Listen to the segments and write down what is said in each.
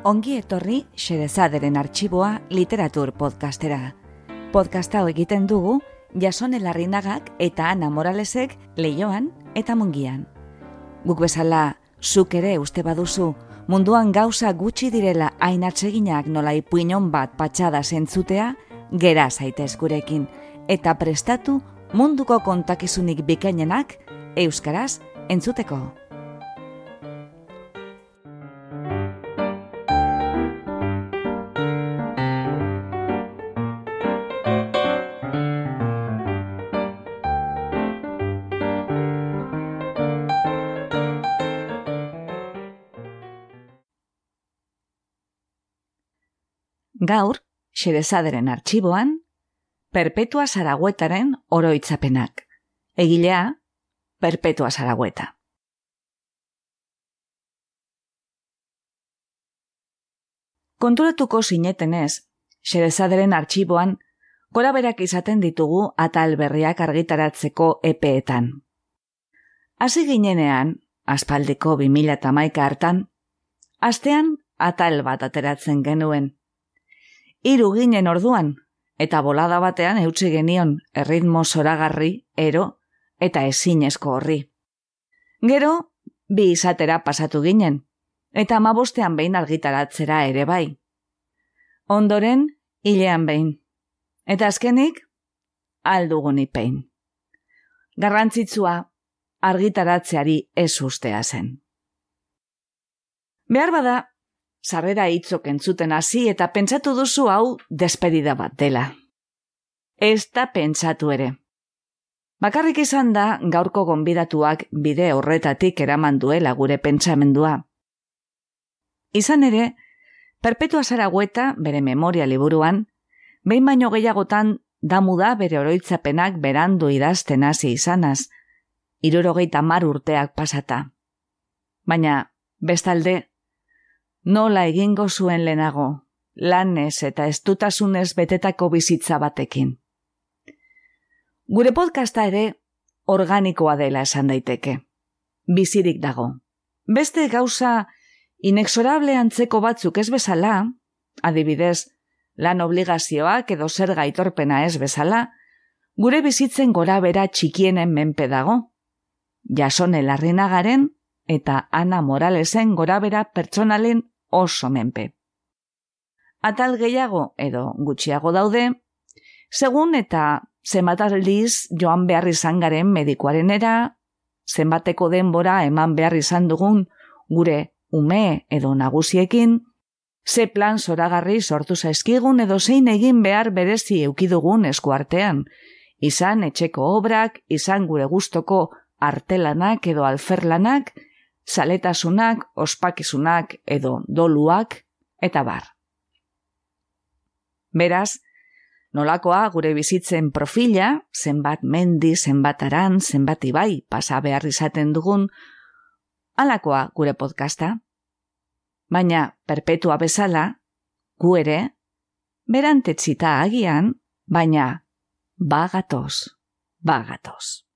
Ongi etorri Xerezaderen arxiboa literatur podcastera. Podcast hau egiten dugu Jasone Larrinagak eta Ana Moralesek leioan eta mungian. Guk bezala, zuk ere uste baduzu, munduan gauza gutxi direla hain atseginak nola ipuinon bat patxada zentzutea, gera zaitez gurekin, eta prestatu munduko kontakizunik bikainenak euskaraz entzuteko. Gaur, xerezaderen arxiboan, Perpetua Zaraguetaren oroitzapenak. Egilea, Perpetua Zaragueta. Konturatuko sinetenez, xerezaderen arxiboan, gora berak izaten ditugu atal berriak argitaratzeko epeetan. Hasi ginenean, aspaldiko 2008 hartan, astean atal bat ateratzen genuen, Hiru ginen orduan, eta bolada batean eutsi genion erritmo zoragarri, ero, eta ezinezko horri. Gero, bi izatera pasatu ginen, eta amabostean behin argitaratzera ere bai. Ondoren, hilean behin. Eta azkenik, aldugun ipein. Garrantzitsua, argitaratzeari ez ustea zen. Behar bada, sarrera hitzok entzuten hasi eta pentsatu duzu hau despedida bat dela. Ez da pentsatu ere. Bakarrik izan da gaurko gonbidatuak bide horretatik eraman duela gure pentsamendua. Izan ere, Perpetua Zaragueta bere memoria liburuan, behin baino gehiagotan damu da bere oroitzapenak berandu idazten hasi izanaz, irurogeita mar urteak pasata. Baina, bestalde, nola egingo zuen lehenago, lanez eta estutasunez betetako bizitza batekin. Gure podcasta ere organikoa dela esan daiteke. Bizirik dago. Beste gauza inexorable antzeko batzuk ez bezala, adibidez, lan obligazioak edo zer gaitorpena ez bezala, gure bizitzen gora bera txikienen menpe dago. Jasone larrinagaren eta Ana Moralesen gorabera pertsonalen oso menpe. Atal gehiago edo gutxiago daude, segun eta zenbataldiz joan behar izan garen medikoarenera, zenbateko denbora eman behar izan dugun gure ume edo nagusiekin, ze plan zoragarri sortu zaizkigun edo zein egin behar berezi eukidugun eskuartean, izan etxeko obrak, izan gure gustoko artelanak edo alferlanak, zaletasunak, ospakizunak edo doluak, eta bar. Beraz, nolakoa gure bizitzen profila, zenbat mendi, zenbat aran, zenbat ibai, pasa behar izaten dugun, alakoa gure podcasta. Baina, perpetua bezala, gu ere, berantetzita agian, baina, bagatoz, bagatoz.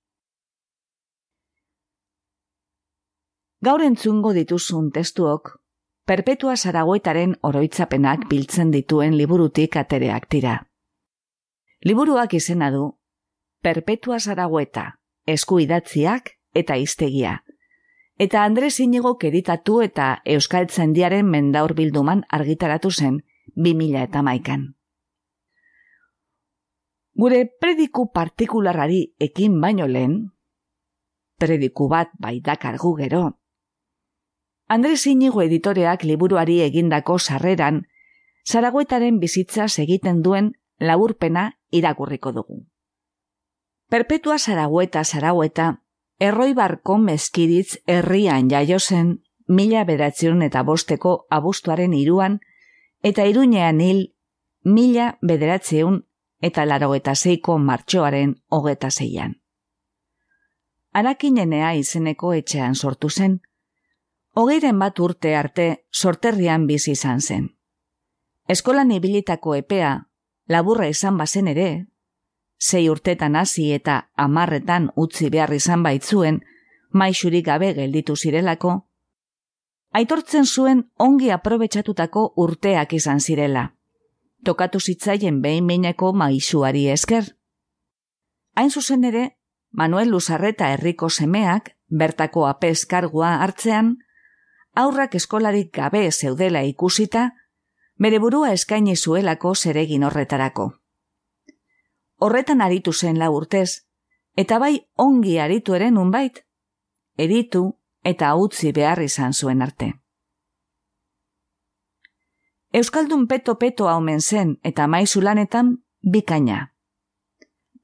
Gaur entzungo dituzun testuok, perpetua zaragoetaren oroitzapenak biltzen dituen liburutik atereak tira. Liburuak izena du, perpetua zaragoeta, esku idatziak eta iztegia. Eta Andres Inigo keritatu eta Euskal Tzendiaren mendaur bilduman argitaratu zen 2000 eta maikan. Gure prediku partikularari ekin baino lehen, prediku bat bai dakargu gero, Andres Inigo editoreak liburuari egindako sarreran, Zaragoetaren bizitza egiten duen laburpena irakurriko dugu. Perpetua Zaragoeta Zaragoeta, erroi barko mezkiritz herrian jaio zen mila bedatzion eta bosteko abustuaren iruan, eta iruñean hil mila bederatzeun eta laroeta zeiko martxoaren hogeta zeian. Arakinenea izeneko etxean sortu zen, hogeiren bat urte arte sorterrian bizi izan zen. Eskolan ibilitako epea, laburra izan bazen ere, sei urtetan hasi eta amarretan utzi behar izan baitzuen, maixurik gabe gelditu zirelako, aitortzen zuen ongi aprobetsatutako urteak izan zirela. Tokatu zitzaien behin meineko maisuari esker. Hain zuzen ere, Manuel Luzarreta herriko semeak, bertako apeskargua hartzean, aurrak eskolarik gabe zeudela ikusita, bere burua eskaini zuelako zeregin horretarako. Horretan aritu zen la urtez, eta bai ongi aritu ere unbait, eritu eta utzi behar izan zuen arte. Euskaldun peto-peto haumen zen eta maizu lanetan bikaina.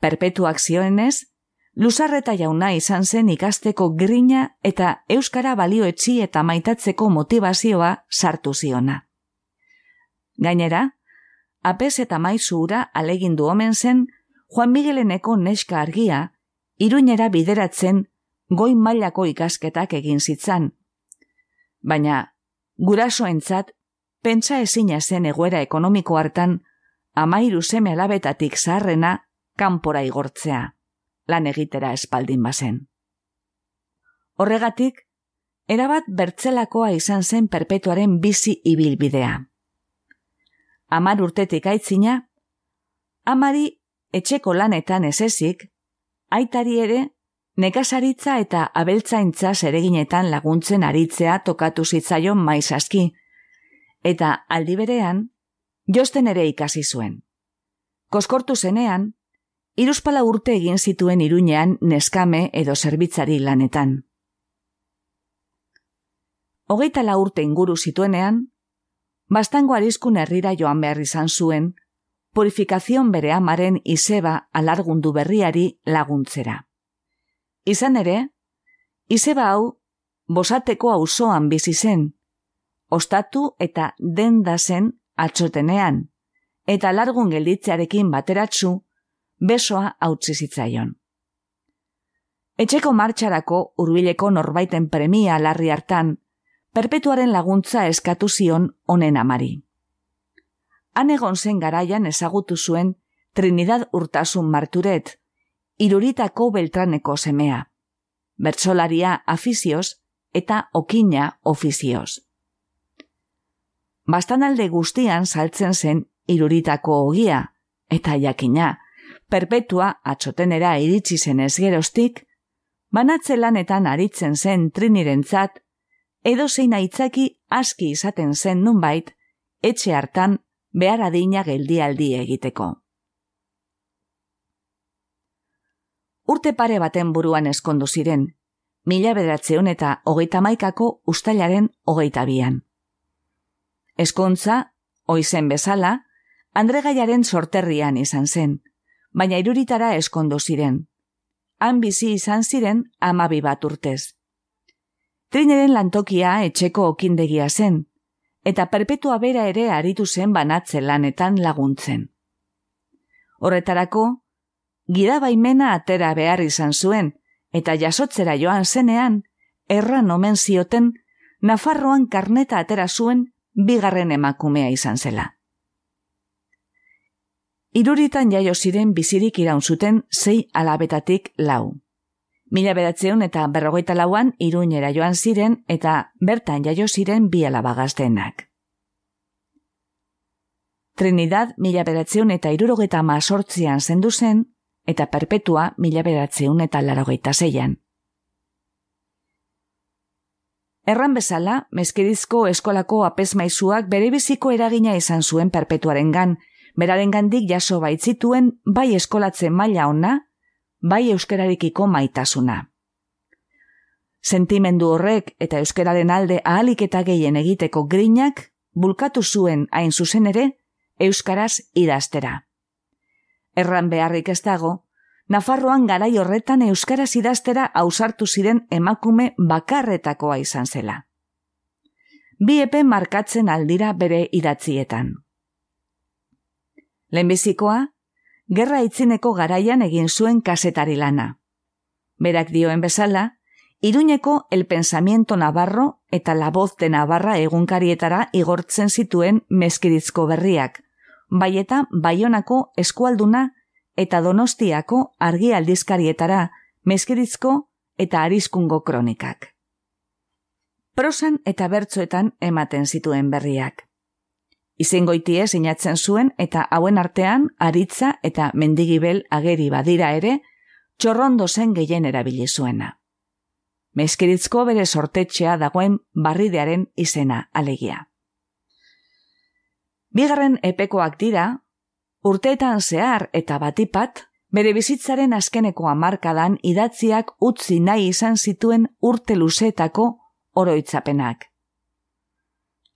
Perpetuak zioenez, Luzarreta jauna izan zen ikasteko grina eta euskara balioetzi eta maitatzeko motivazioa sartu ziona. Gainera, apes eta maizura alegindu omen zen Juan Migueleneko neska argia, iruñera bideratzen goi mailako ikasketak egin zitzan. Baina, gurasoentzat, pentsa ezina zen egoera ekonomiko hartan, amairu seme alabetatik zaharrena kanpora igortzea, lan egitera espaldin bazen. Horregatik, erabat bertzelakoa izan zen perpetuaren bizi ibilbidea. Amar urtetik aitzina, amari etxeko lanetan esezik, aitari ere nekasaritza eta abeltzaintza zereginetan laguntzen aritzea tokatu zitzaion maiz aski, eta aldi berean, josten ere ikasi zuen. Koskortu zenean, iruspala urte egin zituen iruñean neskame edo zerbitzari lanetan. Hogeita la urte inguru zituenean, bastango arizkun herrira joan behar izan zuen, purifikazioan bere amaren izeba alargundu berriari laguntzera. Izan ere, izeba hau, bosateko auzoan bizi zen, ostatu eta denda zen atxotenean, eta largun gelditzearekin bateratzu, besoa hautzi zitzaion. Etxeko martxarako urbileko norbaiten premia larri hartan, perpetuaren laguntza eskatu zion honen amari han egon zen garaian ezagutu zuen Trinidad Urtasun Marturet, iruritako beltraneko semea, bertsolaria afizioz eta okina ofizioz. Bastanalde guztian saltzen zen iruritako ogia, eta jakina, perpetua atxotenera iritsi zen ezgerostik, banatze lanetan aritzen zen trinirentzat, edo zein aitzaki aski izaten zen nunbait, etxe hartan behar adina geldialdi egiteko. Urte pare baten buruan eskondu ziren, mila bedatzeun eta hogeita maikako ustailaren hogeita bian. Eskontza, oizen bezala, Andregaiaren sorterrian izan zen, baina iruritara eskondu ziren. Han bizi izan ziren amabi bat urtez. Trineren lantokia etxeko okindegia zen, eta perpetua bera ere aritu zen banatze lanetan laguntzen. Horretarako, gida baimena atera behar izan zuen, eta jasotzera joan zenean, erran omen zioten, Nafarroan karneta atera zuen bigarren emakumea izan zela. Iruritan jaio ziren bizirik iraun zuten zei alabetatik lau. Mila beratzeun eta berrogeita lauan iruñera joan ziren eta bertan jaio ziren bi alabagaztenak. Trinidad mila beratzeun eta irurogeta mazortzian zendu zen eta perpetua mila beratzeun eta larogeita zeian. Erran bezala, mezkedizko eskolako apesmaizuak bere biziko eragina izan zuen perpetuaren gan, beraren gandik jaso baitzituen bai eskolatzen maila ona, bai euskararikiko maitasuna. Sentimendu horrek eta euskararen alde ahalik eta gehien egiteko grinak bulkatu zuen hain zuzen ere euskaraz idaztera. Erran beharrik ez dago, Nafarroan garai horretan euskaraz idaztera ausartu ziren emakume bakarretakoa izan zela. Bi epe markatzen aldira bere idatzietan. Lehenbizikoa, gerra itzineko garaian egin zuen kasetari lana. Berak dioen bezala, Iruñeko El Pensamiento Navarro eta La Voz de Navarra egunkarietara igortzen zituen mezkirizko berriak, bai eta baionako eskualduna eta donostiako argi aldizkarietara mezkirizko eta arizkungo kronikak. prosan eta bertzoetan ematen zituen berriak. Izengoitie sinatzen zuen eta hauen artean aritza eta mendigibel ageri badira ere, txorrondo zen gehien erabili zuena. Meskiritzko bere sortetxea dagoen barridearen izena alegia. Bigarren epekoak dira, urteetan zehar eta batipat, bere bizitzaren azkeneko hamarkadan idatziak utzi nahi izan zituen urte luzeetako oroitzapenak.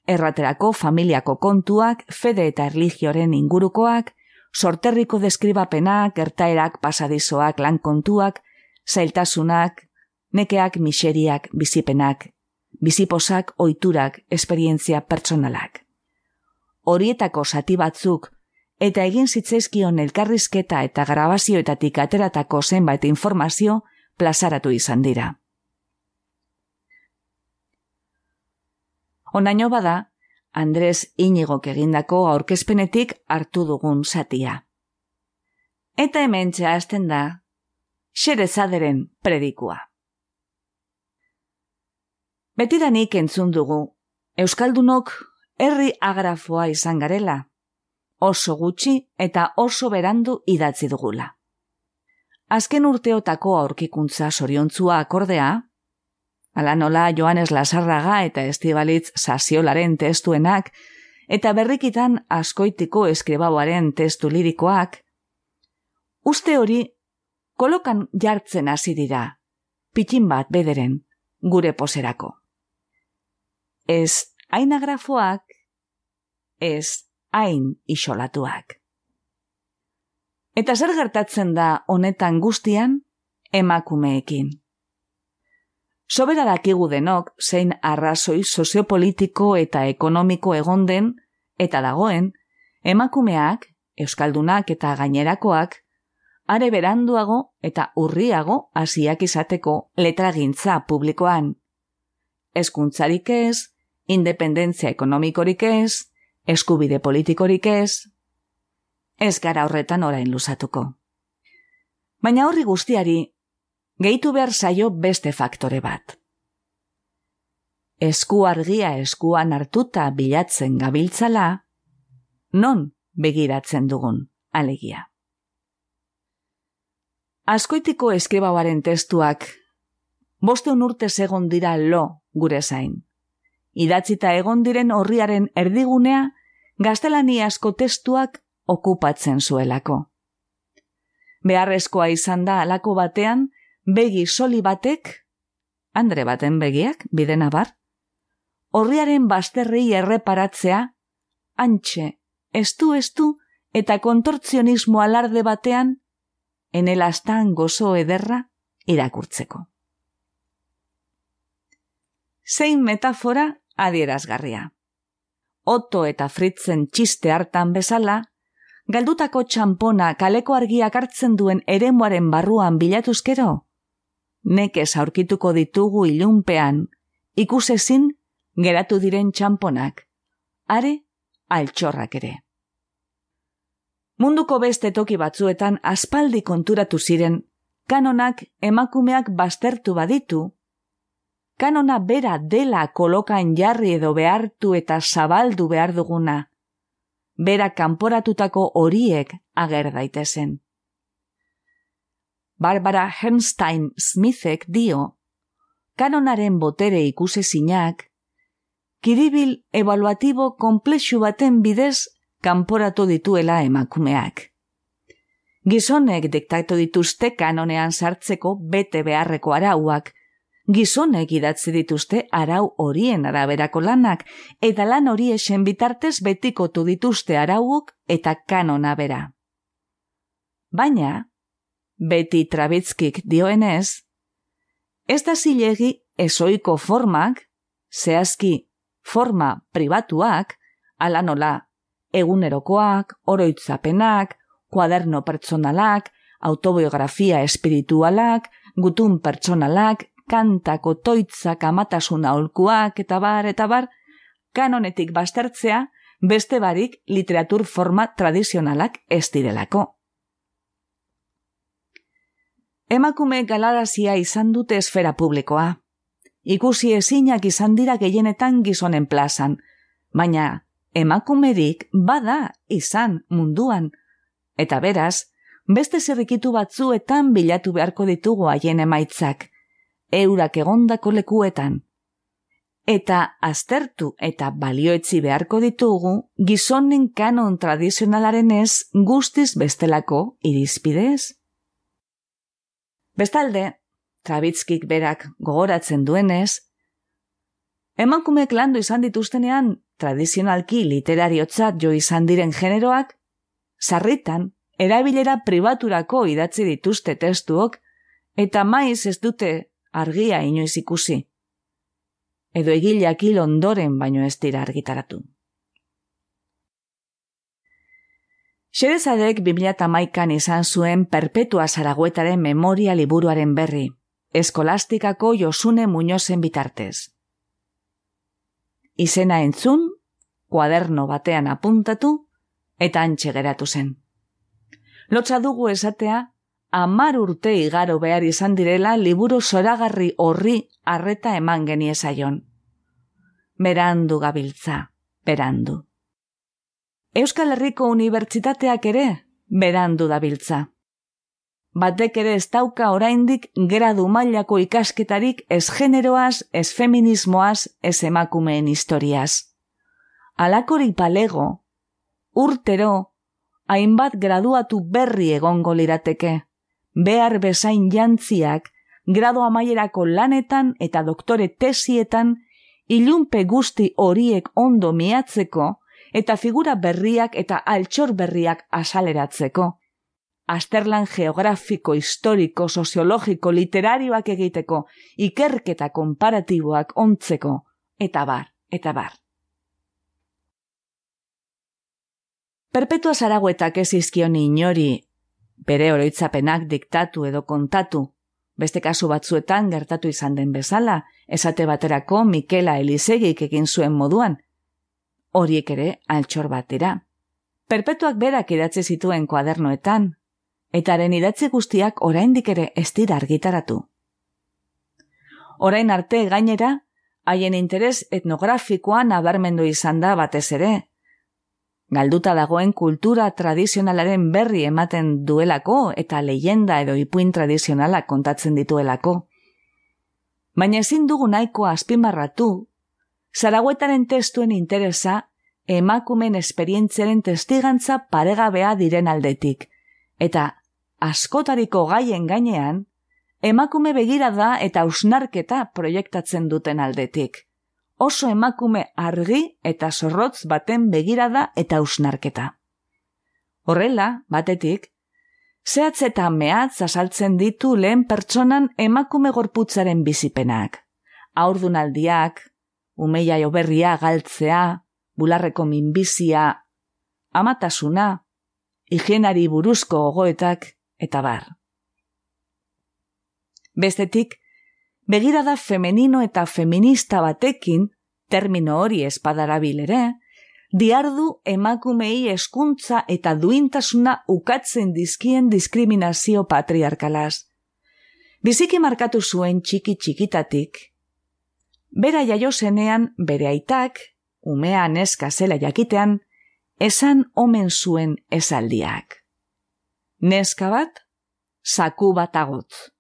Erraterako familiako kontuak, fede eta erligioren ingurukoak, sorterriko deskribapenak, gertaerak, pasadizoak, lan kontuak, zailtasunak, nekeak, miseriak, bizipenak, biziposak, oiturak, esperientzia pertsonalak. Horietako sati batzuk eta egin zitzaizkion elkarrizketa eta grabazioetatik ateratako zenbait informazio plazaratu izan dira. Onaino bada, Andres Inigok egindako aurkezpenetik hartu dugun satia. Eta hemen txaazten da, xerezaderen predikua. Betidanik entzun dugu, Euskaldunok herri agrafoa izan garela, oso gutxi eta oso berandu idatzi dugula. Azken urteotako aurkikuntza soriontzua akordea, ala nola Joanes Lasarraga eta Estibalitz Sasiolaren testuenak, eta berrikitan askoitiko eskribauaren testu lirikoak, uste hori kolokan jartzen hasi dira, pitin bat bederen, gure poserako. Ez ainagrafoak, ez hain isolatuak. Eta zer gertatzen da honetan guztian emakumeekin. Sobera dakigu denok zein arrazoi soziopolitiko eta ekonomiko egon den eta dagoen emakumeak, euskaldunak eta gainerakoak are beranduago eta urriago hasiak izateko letragintza publikoan. Eskuntzarik ez, independentzia ekonomikorik ez, eskubide politikorik ez, ez gara horretan orain luzatuko. Baina horri guztiari, gehitu behar zaio beste faktore bat. Esku argia eskuan hartuta bilatzen gabiltzala, non begiratzen dugun alegia. Askoitiko eskebauaren testuak, boste urte segon dira lo gure zain idatzita egon diren horriaren erdigunea gaztelani asko testuak okupatzen zuelako. Beharrezkoa izan da alako batean, begi soli batek, andre baten begiak, bide nabar, horriaren bazterrei erreparatzea, antxe, estu estu eta kontortzionismo alarde batean, enelastan gozo ederra irakurtzeko. Zein metafora adierazgarria. Oto eta fritzen txiste hartan bezala, galdutako txampona kaleko argiak hartzen duen eremuaren barruan bilatuzkero, nekez aurkituko ditugu ilunpean, ikusezin geratu diren txamponak, are altxorrak ere. Munduko beste toki batzuetan aspaldi konturatu ziren, kanonak emakumeak baztertu baditu, kanona bera dela kolokan jarri edo behartu eta zabaldu behar duguna. Bera kanporatutako horiek ager daitezen. Barbara Hernstein Smithek dio, kanonaren botere ikuse zinak, kiribil evaluatibo komplexu baten bidez kanporatu dituela emakumeak. Gizonek diktatu dituzte kanonean sartzeko bete beharreko arauak, gizonek idatzi dituzte arau horien araberako lanak, eta lan hori esen bitartez betikotu dituzte arauuk eta kanona bera. Baina, beti trabitzkik dioenez, ez da zilegi ezoiko formak, zehazki forma pribatuak, ala nola, egunerokoak, oroitzapenak, kuaderno pertsonalak, autobiografia espiritualak, gutun pertsonalak, kantako toitzak amatasuna olkuak eta bar eta bar, kanonetik bastertzea beste barik literatur forma tradizionalak ez direlako. Emakume galarazia izan dute esfera publikoa, ikusi ezinak izan dira gehienetan gizonen plazan, baina emakumerik bada izan munduan, eta beraz, beste zerrikitu batzuetan bilatu beharko ditugu haien emaitzak, eurak egondako lekuetan. Eta aztertu eta balioetzi beharko ditugu gizonen kanon tradizionalaren ez guztiz bestelako irizpidez. Bestalde, Trabitzkik berak gogoratzen duenez, emakumeek landu izan dituztenean tradizionalki literariotzat jo izan diren generoak, sarritan erabilera pribaturako idatzi dituzte testuok, eta maiz ez dute argia inoiz ikusi. Edo egileak hil ondoren baino ez dira argitaratu. Xerezadek 2008an izan zuen perpetua zaragoetaren memoria liburuaren berri, eskolastikako josune muñozen bitartez. Izena entzun, kuaderno batean apuntatu, eta antxe geratu zen. Lotza dugu esatea, amar urte igaro behar izan direla liburu zoragarri horri arreta eman geniezaion. Berandu gabiltza, berandu. Euskal Herriko Unibertsitateak ere, berandu dabiltza. Batek ere ez dauka oraindik gradu mailako ikasketarik ez generoaz, ez feminismoaz, ez emakumeen historiaz. Alakorik balego, urtero, hainbat graduatu berri egongo lirateke. Behar bezain jantziak, grado amaierako lanetan eta doktore tesietan, ilunpe guzti horiek ondo miatzeko eta figura berriak eta altxor berriak asaleratzeko. Asterlan geografiko, historiko, soziologiko, literarioak egiteko, ikerketa konparatiboak ontzeko, eta bar, eta bar. Perpetua zaraguetak ez izkion inori, bere oroitzapenak diktatu edo kontatu, beste kasu batzuetan gertatu izan den bezala, esate baterako Mikela Elisegik egin zuen moduan. Horiek ere altxor batera. Perpetuak berak idatzi zituen kuadernoetan, eta haren idatzi guztiak oraindik ere ez dira argitaratu. Orain arte gainera, haien interes etnografikoan abarmendu izan da batez ere, galduta dagoen kultura tradizionalaren berri ematen duelako eta leyenda edo ipuin tradizionala kontatzen dituelako. Baina ezin dugu nahiko azpimarratu, zaraguetaren testuen interesa emakumen esperientziaren testigantza paregabea diren aldetik, eta askotariko gaien gainean, emakume begira da eta usnarketa proiektatzen duten aldetik oso emakume argi eta zorrotz baten begirada eta usnarketa. Horrela, batetik, zehatz eta mehatz azaltzen ditu lehen pertsonan emakume gorputzaren bizipenak. Aurdunaldiak, umeia joberria galtzea, bularreko minbizia, amatasuna, higienari buruzko gogoetak eta bar. Bestetik, begirada femenino eta feminista batekin, termino hori espadarabil ere, diardu emakumei eskuntza eta duintasuna ukatzen dizkien diskriminazio patriarkalaz. Biziki markatu zuen txiki txikitatik, bera jaio zenean bere aitak, umea neska zela jakitean, esan omen zuen esaldiak. Neska bat, saku bat agotz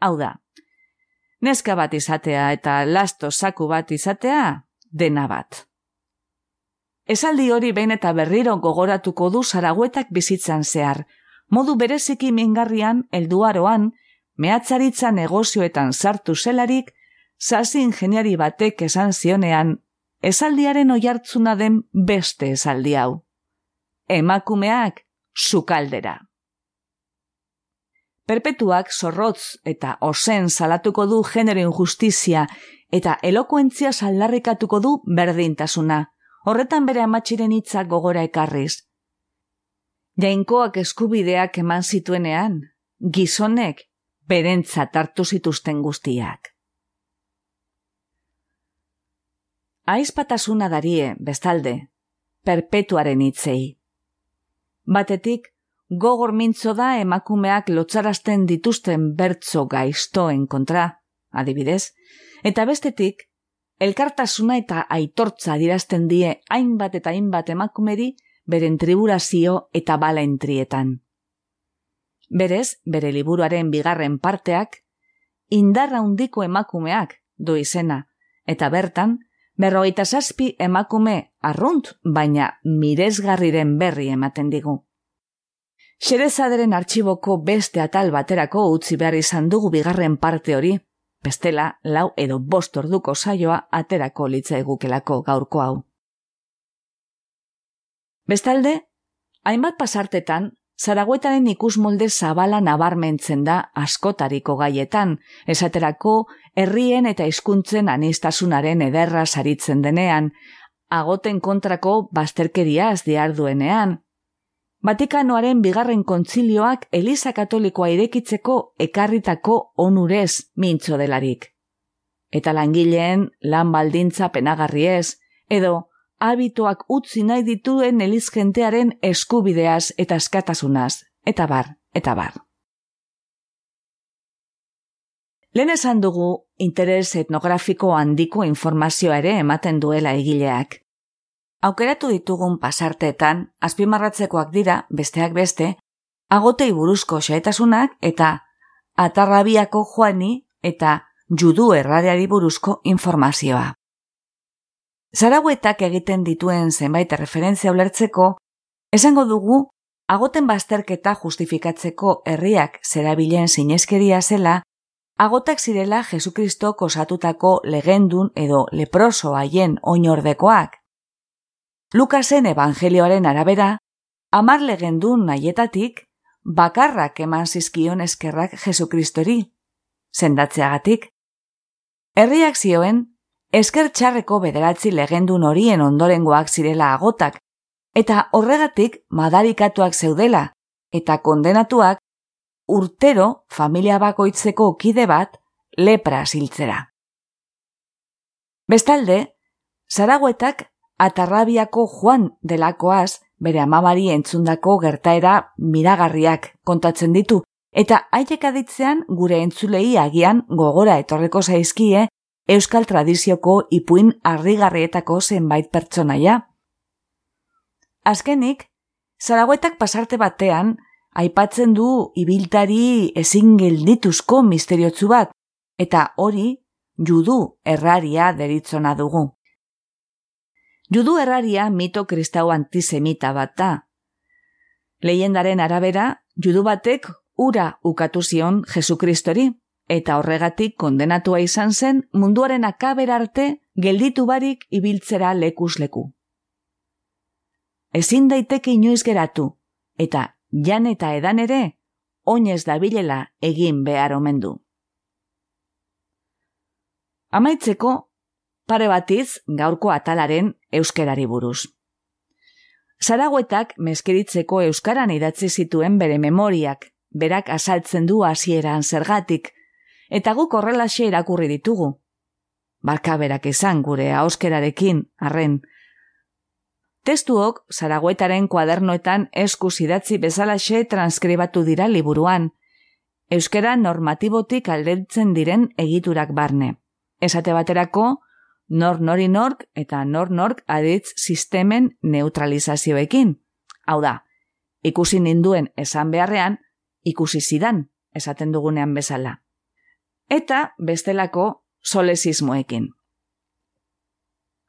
hau da. Neska bat izatea eta lasto saku bat izatea, dena bat. Esaldi hori behin eta berriro gogoratuko du zaraguetak bizitzan zehar, modu bereziki mingarrian, elduaroan, mehatzaritza negozioetan sartu zelarik, zazi ingeniari batek esan zionean, esaldiaren oiartzuna den beste esaldi hau. Emakumeak, sukaldera. Perpetuak zorrotz eta osen salatuko du genero injustizia eta elokuentzia saldarrikatuko du berdintasuna. Horretan bere amatxiren hitzak gogora ekarriz. Jainkoak eskubideak eman zituenean, gizonek berentza hartu zituzten guztiak. Aizpatasuna darie, bestalde, perpetuaren hitzei. Batetik, gogor mintzo da emakumeak lotzarazten dituzten bertzo gaiztoen kontra, adibidez, eta bestetik, elkartasuna eta aitortza dirazten die hainbat eta hainbat emakumeri beren triburazio eta bala entrietan. Berez, bere liburuaren bigarren parteak, indarra undiko emakumeak du izena, eta bertan, berrogeita zazpi emakume arrunt, baina miresgarriren berri ematen digu. Xerezaderen artxiboko beste atal baterako utzi behar izan dugu bigarren parte hori, bestela lau edo bost orduko saioa aterako litza egukelako gaurko hau. Bestalde, hainbat pasartetan, zaragoetaren ikus molde zabala nabarmentzen da askotariko gaietan, esaterako herrien eta hizkuntzen anistasunaren ederra saritzen denean, agoten kontrako bazterkeriaz diarduenean, Vatikanoaren bigarren kontzilioak Eliza Katolikoa irekitzeko ekarritako onurez mintzo delarik. Eta langileen lan baldintza penagarriez, edo habitoak utzi nahi dituen elizgentearen eskubideaz eta eskatasunaz, eta bar, eta bar. Lehen esan dugu interes etnografiko handiko informazioa ere ematen duela egileak. Aukeratu ditugun pasarteetan, azpimarratzekoak dira, besteak beste, agotei buruzko xaetasunak eta atarrabiako joani eta judu erradeari buruzko informazioa. Zaraguetak egiten dituen zenbait referentzia ulertzeko, esango dugu, agoten bazterketa justifikatzeko herriak zerabilen sineskeria zela, agotak zirela Jesukristok osatutako legendun edo leproso haien oinordekoak, Lukasen evangelioaren arabera, amar legendun nahietatik, bakarrak eman zizkion eskerrak Jesukristori, sendatzeagatik. Herriak zioen, esker txarreko bederatzi legendun horien ondorengoak zirela agotak, eta horregatik madarikatuak zeudela, eta kondenatuak urtero familia bakoitzeko kide bat lepra ziltzera. Bestalde, zaragoetak atarrabiako joan delakoaz, bere amamari entzundako gertaera miragarriak kontatzen ditu, eta haiek aditzean gure entzulei agian gogora etorreko zaizkie euskal tradizioko ipuin harrigarrietako zenbait pertsonaia. Azkenik, zaragoetak pasarte batean, aipatzen du ibiltari ezin geldituzko misteriotzu bat, eta hori judu erraria deritzona dugu. Judu erraria mito kristau antisemita bat da. Leiendaren arabera, judu batek ura ukatu zion Jesukristori, eta horregatik kondenatua izan zen munduaren akaber arte gelditu barik ibiltzera lekus leku. Ezin daiteke inoiz geratu, eta jan eta edan ere, oinez dabilela egin behar omen du. Amaitzeko, pare batiz gaurko atalaren euskerari buruz. Zaragoetak meskeritzeko euskaran idatzi zituen bere memoriak, berak asaltzen du hasieran zergatik, eta guk horrelaxe irakurri ditugu. Barka berak izan gure auskerarekin, arren. Testuok, zaragoetaren kuadernoetan esku idatzi bezalaxe transkribatu dira liburuan, euskera normatibotik aldetzen diren egiturak barne. Esate baterako, nor nori nork eta nor nork aditz sistemen neutralizazioekin. Hau da, ikusi ninduen esan beharrean, ikusi zidan, esaten dugunean bezala. Eta bestelako solesismoekin.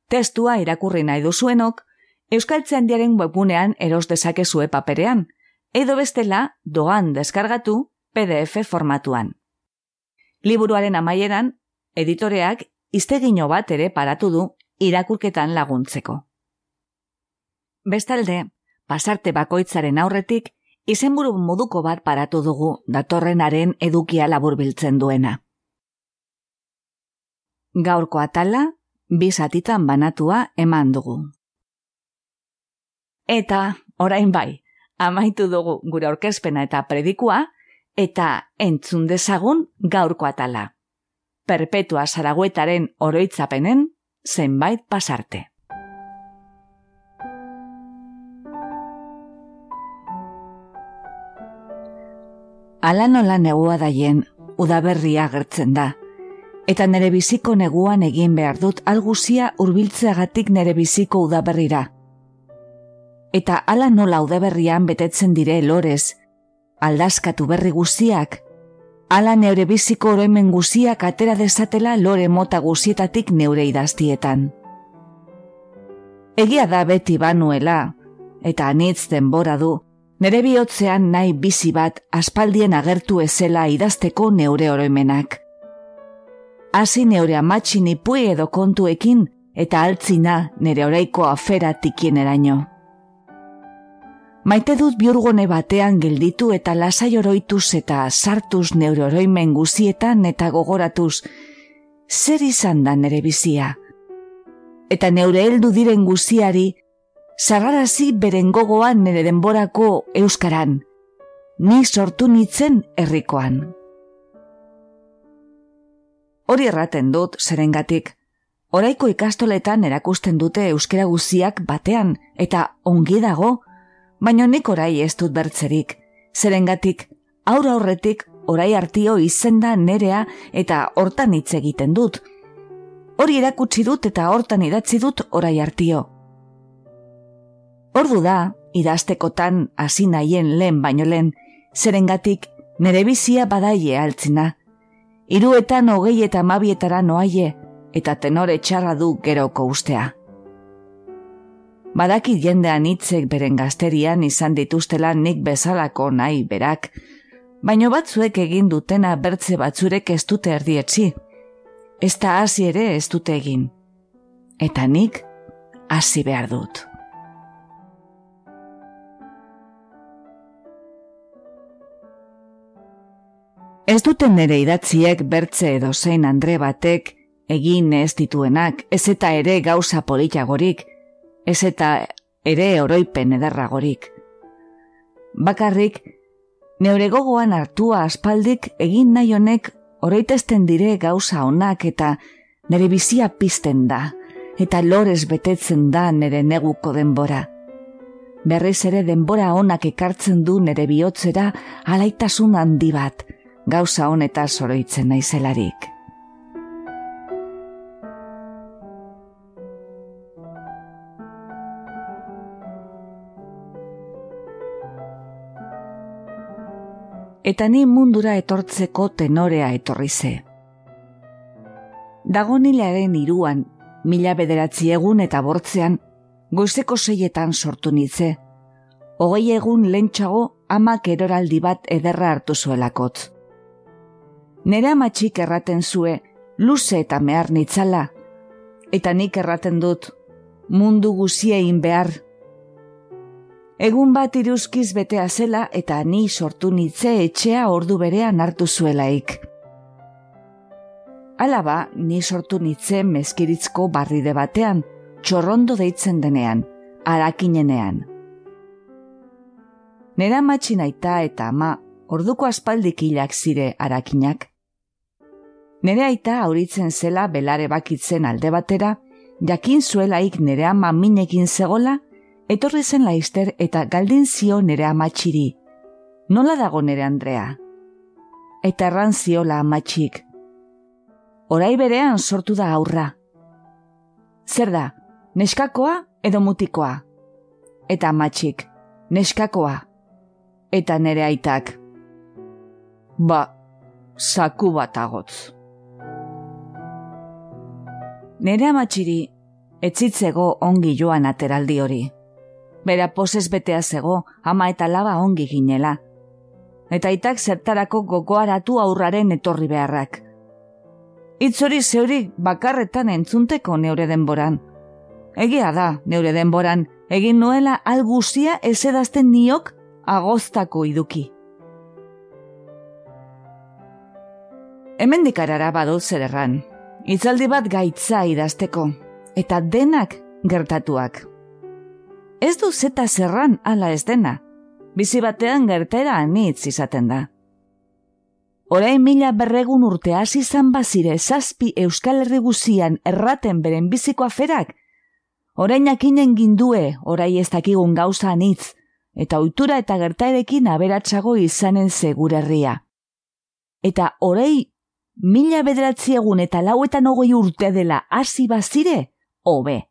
Testua irakurri nahi duzuenok, Euskaltzean diaren webunean eros dezakezue paperean, edo bestela doan deskargatu PDF formatuan. Liburuaren amaieran, editoreak iztegino bat ere paratu du irakurketan laguntzeko. Bestalde, pasarte bakoitzaren aurretik, izenburu moduko bat paratu dugu datorrenaren edukia laburbiltzen duena. Gaurko atala, bizatitan banatua eman dugu. Eta, orain bai, amaitu dugu gure orkezpena eta predikua, eta entzun dezagun gaurko atala perpetua zaraguetaren oroitzapenen zenbait pasarte. Ala nola negua daien udaberria gertzen da, Eta nere biziko neguan egin behar dut alguzia urbiltzeagatik nere biziko udaberrira. Eta ala nola udaberrian betetzen dire lorez, aldazkatu berri guziak, ala neure biziko oroimen guziak atera dezatela lore mota guzietatik neure idaztietan. Egia da beti banuela, eta anitz denbora du, nere bihotzean nahi bizi bat aspaldien agertu ezela idazteko neure oroimenak. Hasi neure amatxin ipui edo kontuekin eta altzina nere oraiko afera tikien eraino. Maite dut biurgone batean gelditu eta lasai oroituz eta sartuz neure oroimen guzietan eta gogoratuz, zer izan da nere bizia? eta neure heldu diren guziari, zagarazi beren gogoan nire denborako euskaran, ni sortu nitzen herrikoan. Hori erraten dut, zerengatik, oraiko ikastoletan erakusten dute euskera guziak batean eta ongi dago, baino nik orai ez dut bertzerik, zerengatik, aurra horretik orai hartio izenda nerea eta hortan hitz egiten dut, hori erakutsi dut eta hortan idatzi dut orai hartio. Ordu da, idaztekotan hasi nahien lehen baino lehen, zerengatik nere bizia badaie altzina. Hiruetan hogei eta mabietara noaie, eta tenore txarra du geroko ustea. Badaki jendean hitzek beren gazterian izan dituztela nik bezalako nahi berak, baino batzuek egin dutena bertze batzurek ez dute erdietzi, ez da hasi ere ez dute egin. Eta nik hasi behar dut. Ez duten nere idatziek bertze edo zein andre batek egin ez dituenak, ez eta ere gauza politagorik, ez eta ere oroipen edarragorik. Bakarrik, neure gogoan hartua aspaldik egin nahi honek oroitesten dire gauza onak eta nere bizia pizten da, eta lorez betetzen da nere neguko denbora. Berriz ere denbora onak ekartzen du nere bihotzera alaitasun handi bat, gauza honetaz oroitzen naizelarik. eta ni mundura etortzeko tenorea etorri ze. Dagonilaren iruan, mila bederatzi egun eta bortzean, goizeko seietan sortu nitze. Hogei egun lentsago amak eroraldi bat ederra hartu zuelakotz. Nere amatxik erraten zue, luze eta mehar nitzala, eta nik erraten dut, mundu guziein behar Egun bat iruzkiz betea zela eta ni sortu nitze etxea ordu berean hartu zuelaik. Alaba, ni sortu nitze mezkiritzko barride batean, txorrondo deitzen denean, arakinenean. Nera matxinaita eta ama, orduko aspaldik hilak zire arakinak. Nere aita auritzen zela belare bakitzen alde batera, jakin zuelaik nere ama minekin zegola, etorri zen laizter eta galdin zio nere amatxiri. Nola dago nere Andrea? Eta erran ziola amatxik. Orai berean sortu da aurra. Zer da, neskakoa edo mutikoa? Eta amatxik, neskakoa. Eta nere aitak. Ba, saku bat agotz. Nere amatxiri, etzitzego ongi joan ateraldi hori bera posez betea zego, ama eta laba ongi ginela. Eta itak zertarako gogoaratu aurraren etorri beharrak. Itzori zeuri bakarretan entzunteko neure denboran. Egia da, neure denboran, egin nuela alguzia ez edazten niok agoztako iduki. Hemen dikarara badut zer erran. Itzaldi bat gaitza idazteko, eta denak gertatuak ez du zeta zerran ala ez dena. Bizi batean gertera anitz izaten da. Orain mila berregun urte hasi izan bazire zazpi euskal herri guzian erraten beren biziko aferak, orain akinen gindue orai ez dakigun gauza anitz, eta ohitura eta gertaerekin aberatsago izanen segur herria. Eta orai mila bederatzi egun eta lauetan hogei urte dela hasi bazire, hobe.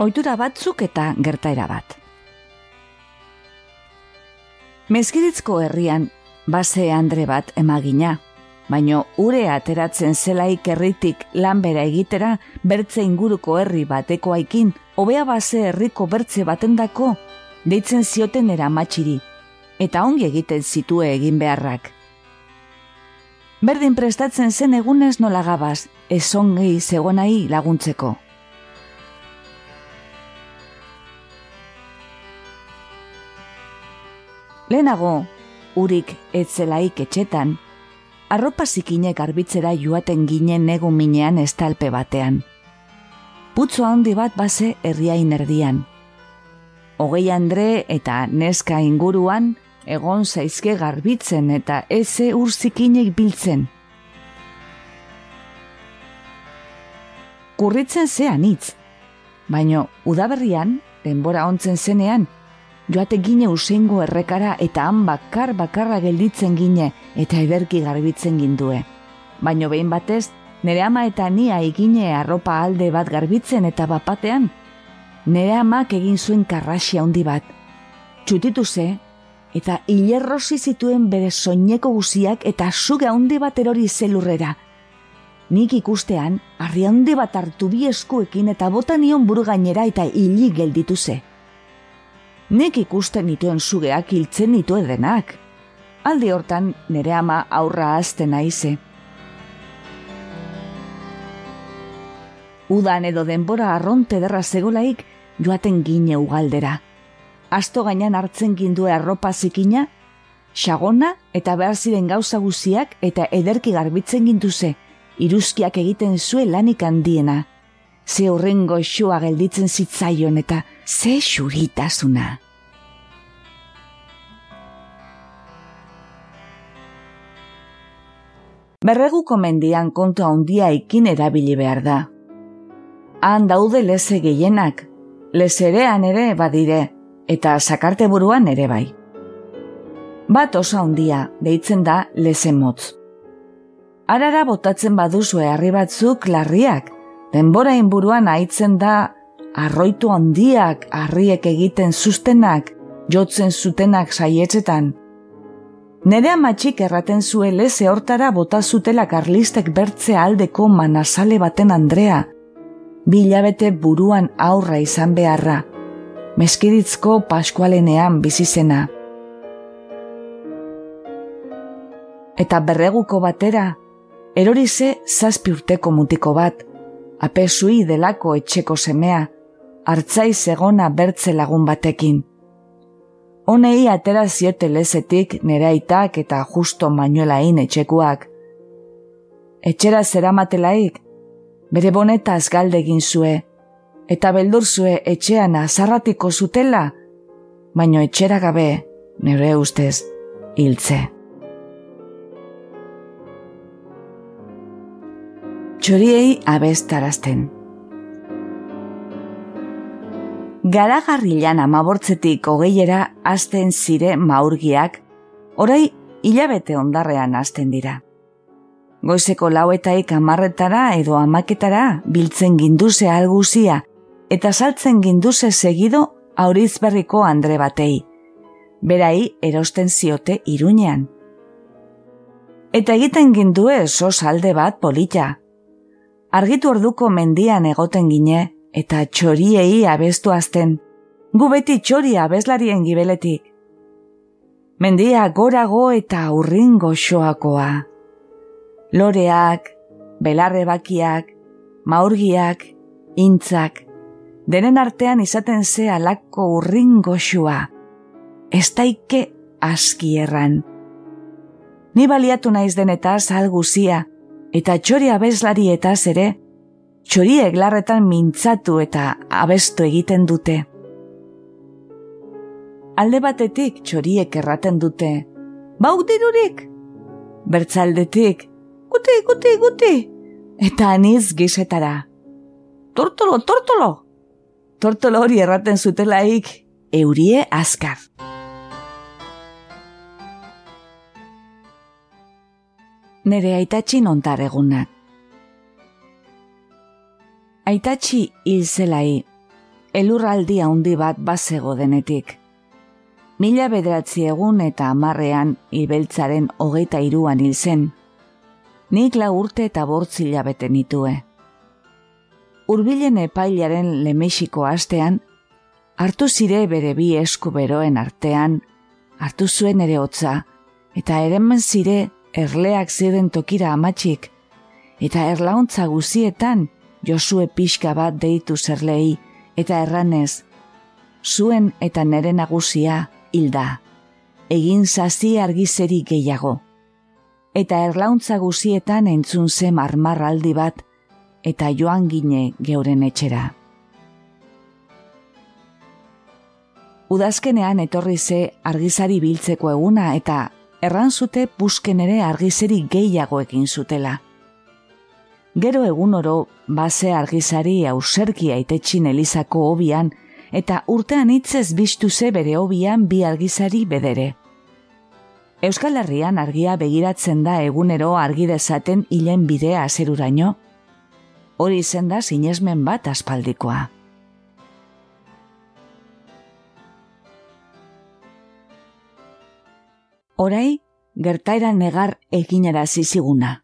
Oitura batzuk eta gertaera bat. Mezkiritzko herrian, base Andre bat emagina, baino ure ateratzen zelaik herritik lanbera egitera bertze inguruko herri batekoaikin, hobea base herriko bertze batendako, deitzen zioten eramatxiri, eta ongi egiten zitue egin beharrak. Berdin prestatzen zen egunez nola gabaz, ez ongi zegonai laguntzeko. Lehenago, urik etzelaik etxetan, arropa zikinek arbitzera joaten ginen negun minean estalpe batean. Putzo handi bat base herriain erdian. Hogei Andre eta neska inguruan egon zaizke garbitzen eta eze ur zikinek biltzen. Kurritzen zean hitz, baino udaberrian, denbora ontzen zenean, joate gine usengo errekara eta han bakar bakarra gelditzen gine eta ederki garbitzen gindue. Baino behin batez, nere ama eta nia egine arropa alde bat garbitzen eta bapatean, nere amak egin zuen karrasia handi bat. Txutitu ze, eta hilerrosi zituen bere soineko guziak eta suge handi bat erori zelurrera. Nik ikustean, harri handi bat hartu bi eskuekin eta botanion buru gainera eta hili gelditu ze nek ikusten nituen sugeak hiltzen nitu edenak. Aldi hortan nere ama aurra azten aize. Udan edo denbora arronte derra zegolaik joaten gine ugaldera. Asto gainan hartzen gindue arropa zikina, xagona eta behar ziren gauza guziak eta ederki garbitzen ginduze, iruzkiak egiten zuen lanik handiena. Ze horrengo xua gelditzen zitzaion eta ze xuritasuna. Berreguko mendian kontu handia ikin erabili behar da. Han daude leze gehienak, lezerean ere badire, eta sakarte buruan ere bai. Bat oso handia, deitzen da leze motz. Arara botatzen baduzue harri batzuk larriak, denbora inburuan aitzen da arroitu handiak harriek egiten sustenak, jotzen zutenak saietzetan. Nere amatxik erraten zuen leze hortara bota zutela karlistek bertze aldeko manazale baten Andrea, bilabete buruan aurra izan beharra, meskiritzko paskualenean bizizena. Eta berreguko batera, erorize zazpi urteko mutiko bat, apesui delako etxeko semea, hartzai zegona bertze lagun batekin. Honei atera ziote lezetik nere aitak eta justo manuelain etxekuak. Etxera zeramatelaik, bere bonetaz galde egin zue, eta beldur zue etxean azarratiko zutela, baino etxera gabe, nire ustez, hiltze. Txoriei abestarazten. Garagarrilan amabortzetik hogeiera azten zire maurgiak, orai hilabete ondarrean azten dira. Goizeko lauetaik amarretara edo amaketara biltzen ginduze alguzia eta saltzen ginduze segido auriz berriko andre batei. Berai erosten ziote irunean. Eta egiten gindue sos alde bat polita. Argitu orduko mendian egoten gine, eta txoriei abestu azten, gu beti txori abeslarien gibeletik. Mendia gorago eta urrin goxoakoa. Loreak, belarre bakiak, maurgiak, intzak, denen artean izaten ze alako urrin goxoa. Ez daike aski erran. Ni baliatu naiz denetaz alguzia, eta txori abeslari etaz ere, txoriek larretan mintzatu eta abestu egiten dute. Alde batetik txoriek erraten dute, bauk dirurik? Bertzaldetik, guti, guti, guti. Eta aniz gizetara. Tortolo, tortolo! Tortolo hori erraten zutelaik, eurie azkar. Nere aitatxi nontar egunak. Aitatxi hil zelai, elurraldi handi bat bazego denetik. Mila bederatzi egun eta amarrean ibeltzaren hogeita iruan hil zen, Nik la urte eta bortzila bete nitue. Urbilen epailaren lemexiko astean, hartu zire bere bi esku beroen artean, hartu zuen ere hotza, eta eremen zire erleak ziren tokira amatxik, eta erlauntza guzietan Josue pixka bat deitu zerlei, eta erranez, zuen eta nere nagusia hilda, egin zazi argizeri gehiago. Eta erlauntza guzietan entzun ze marmarraldi bat, eta joan gine geuren etxera. Udazkenean etorri ze argizari biltzeko eguna eta erran zute busken ere argizeri gehiago egin zutela. Gero egun oro base argizari auserki aitetxin elizako hobian eta urtean hitzez biztu ze bere hobian bi argizari bedere. Euskal Herrian argia begiratzen da egunero argi dezaten hilen bidea azeruraino. Hori izen da sinesmen bat aspaldikoa. Orai, gertaera negar eginera ziziguna.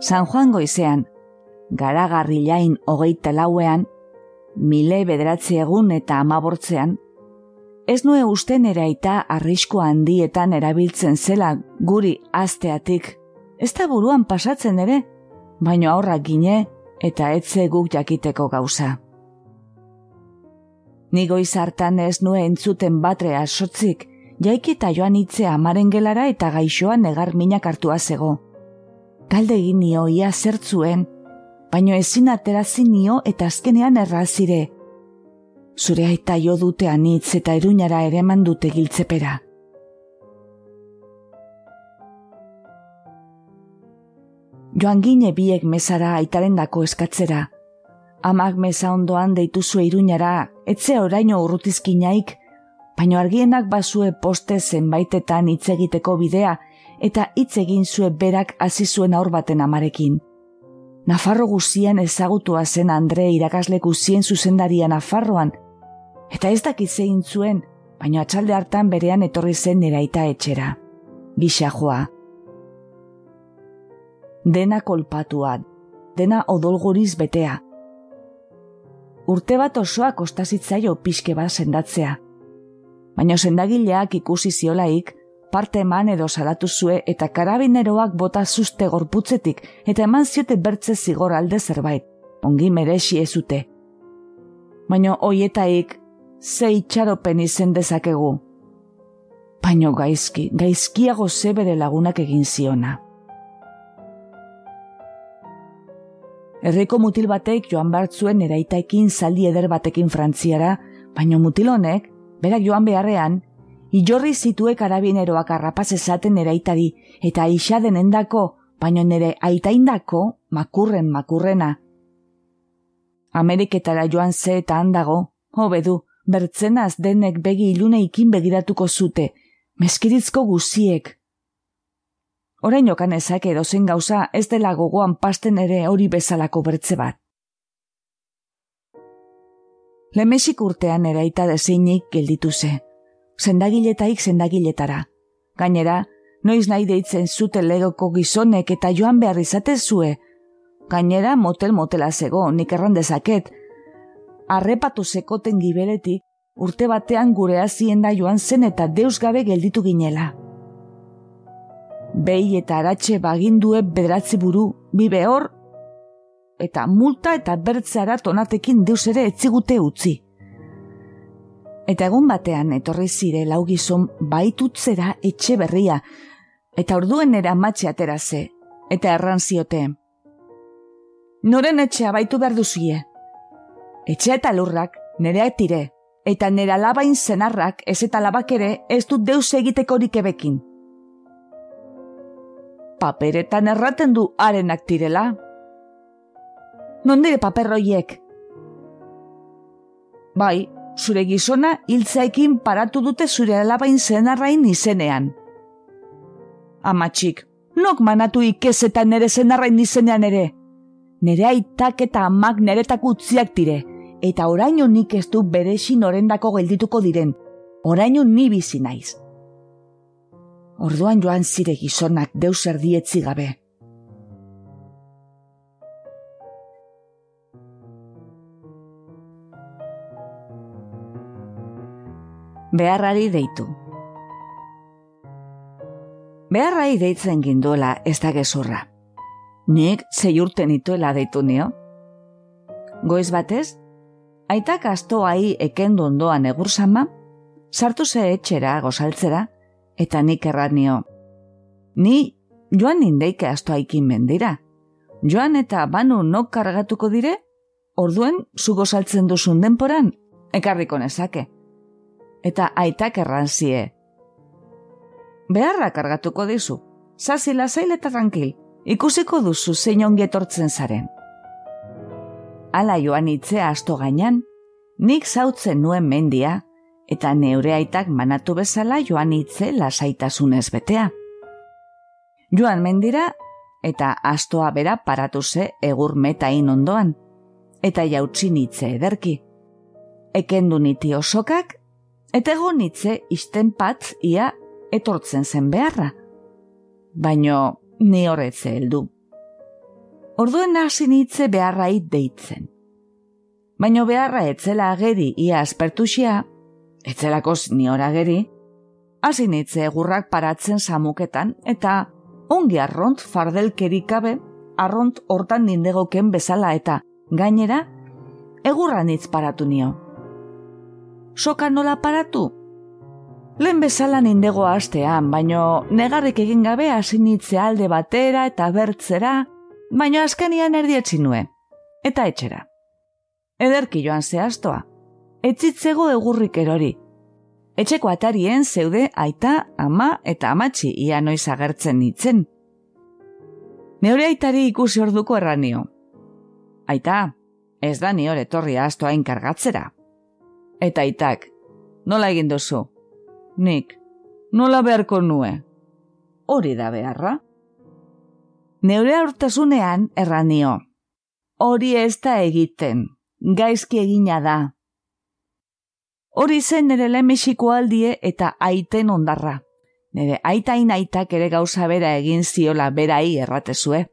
San Juan goizean, garagarri lain hogeita lauean, mile bederatzi egun eta amabortzean, ez nue usten eraita arrisko handietan erabiltzen zela guri azteatik, ez da buruan pasatzen ere, baino aurrak gine eta etze guk jakiteko gauza. Nigo izartan ez nue entzuten batrea sotzik, jaikita joan itzea amaren gelara eta gaixoan negar minak hartua zego. Galde egin nio ia zertzuen, baino ezin aterazi nio eta azkenean errazire. Zure aita jo dute anitz eta eruñara ere mandute giltzepera. Joan gine biek mezara aitaren dako eskatzera, amak meza ondoan deituzu iruñara, etze oraino urrutizkinaik, baino argienak bazue poste zenbaitetan hitz egiteko bidea eta hitz egin zue berak hasi zuen aur baten amarekin. Nafarro guzian ezagutua zen Andre irakasle guzien zuzendaria Nafarroan, eta ez dakit zein zuen, baino atxalde hartan berean etorri zen neraita etxera. Gisa joa. Dena kolpatua, dena odolguriz betea, urte bat osoa kostazitzaio pixke bat sendatzea. Baina sendagileak ikusi ziolaik, parte eman edo salatu zue eta karabineroak bota zuzte gorputzetik eta eman ziote bertze zigor alde zerbait, ongi merexi ezute. Baina hoietaik, ze itxaropen izen dezakegu. Baina gaizki, gaizkiago zebere lagunak egin ziona. Herriko mutil batek joan bartzuen eraitaekin zaldi eder batekin frantziara, baino mutil honek, berak joan beharrean, ijorri zitue karabineroak arrapaz esaten eraitari, eta aixa denendako, baino nere aitaindako, makurren makurrena. Ameriketara joan ze eta handago, hobedu, bertzenaz denek begi iluneikin begiratuko zute, meskiritzko guziek, Orain jokan ezak edozen gauza ez dela gogoan pasten ere hori bezalako bertze bat. Lemesik urtean eraita dezeinik gelditu ze. Zendagiletaik zendagiletara. Gainera, noiz nahi deitzen zute legoko gizonek eta joan behar izate zue. Gainera, motel motela zego, nik errandezaket. Arrepatu zekoten giberetik, urte batean gure hazien da joan zen eta deus gabe gelditu ginela behi eta aratxe bagindue bederatzi buru, bibe hor, eta multa eta bertzara tonatekin deus ere etzigute utzi. Eta egun batean etorri zire laugizon baitutzera etxe berria, eta orduen era matxe ateraze, eta erran ziote. Noren etxea baitu behar duzie. Etxe eta lurrak nere tire, eta nera labain zenarrak ez eta labak ere ez dut deus egiteko ebekin paperetan erraten du arenak direla. Nondire paperroiek? Bai, zure gizona hiltzaekin paratu dute zure alabain zenarrain izenean. amatxik, nok manatu ikesetan nere zenarrain izenean ere. Nere aitak eta amak neretak utziak dire, eta oraino nik ez du bere orendako geldituko diren, oraino ni bizi naiz. Orduan joan zire gizonak deus erdietzi gabe. Beharrari deitu. Beharrai deitzen ginduela ez da gezurra. Nik zei urte nituela deitu nio. Goiz batez, aitak astoai ekendu ondoan egursama, sartu ze etxera gozaltzera, eta nik errat nio. Ni joan nindeike astoaikin mendira. Joan eta banu nok kargatuko dire, orduen zu gozaltzen duzun denporan, ekarriko nezake. Eta aitak erranzie, beharra kargatuko dizu. Zazi lasail eta tranquil, ikusiko duzu zein ongi etortzen zaren. Ala joan itzea asto gainan, nik zautzen nuen mendia, eta neure aitak manatu bezala joan itze lasaitasunez betea. Joan mendira, eta astoa bera paratu ze egur metain ondoan, eta jautsi nitze ederki. Ekendu niti osokak, eta egon nitze izten pat ia etortzen zen beharra. Baino ni horretze heldu. Orduen hasi nitze beharrai deitzen. Baino beharra etzela ageri ia aspertuxia, etzelakoz ni ageri, hasi nitze egurrak paratzen samuketan eta ongi arront fardelkerikabe arront hortan nindegoken bezala eta gainera egurra nitz paratu nio. Soka nola paratu? Lehen bezala nindego astean, baino negarrik egin gabe asinitze alde batera eta bertzera, baino azkenian erdietzi nue. Eta etxera. Ederki joan zehaztoa. Etzitzego egurrik erori. Etxeko atarien zeude aita, ama eta amatxi ia noiz agertzen nitzen. Neure aitari ikusi orduko erranio. Aita, ez da ni hor etorri astoa inkargatzera. Eta aitak, nola egin duzu? nik, nola beharko nue? Hori da beharra? Neure aurtasunean erranio. Hori ez da egiten, gaizki egina da. Hori zen nire lemexiko aldie eta aiten ondarra. Nire aitain aitak ere gauza bera egin ziola berai erratezue.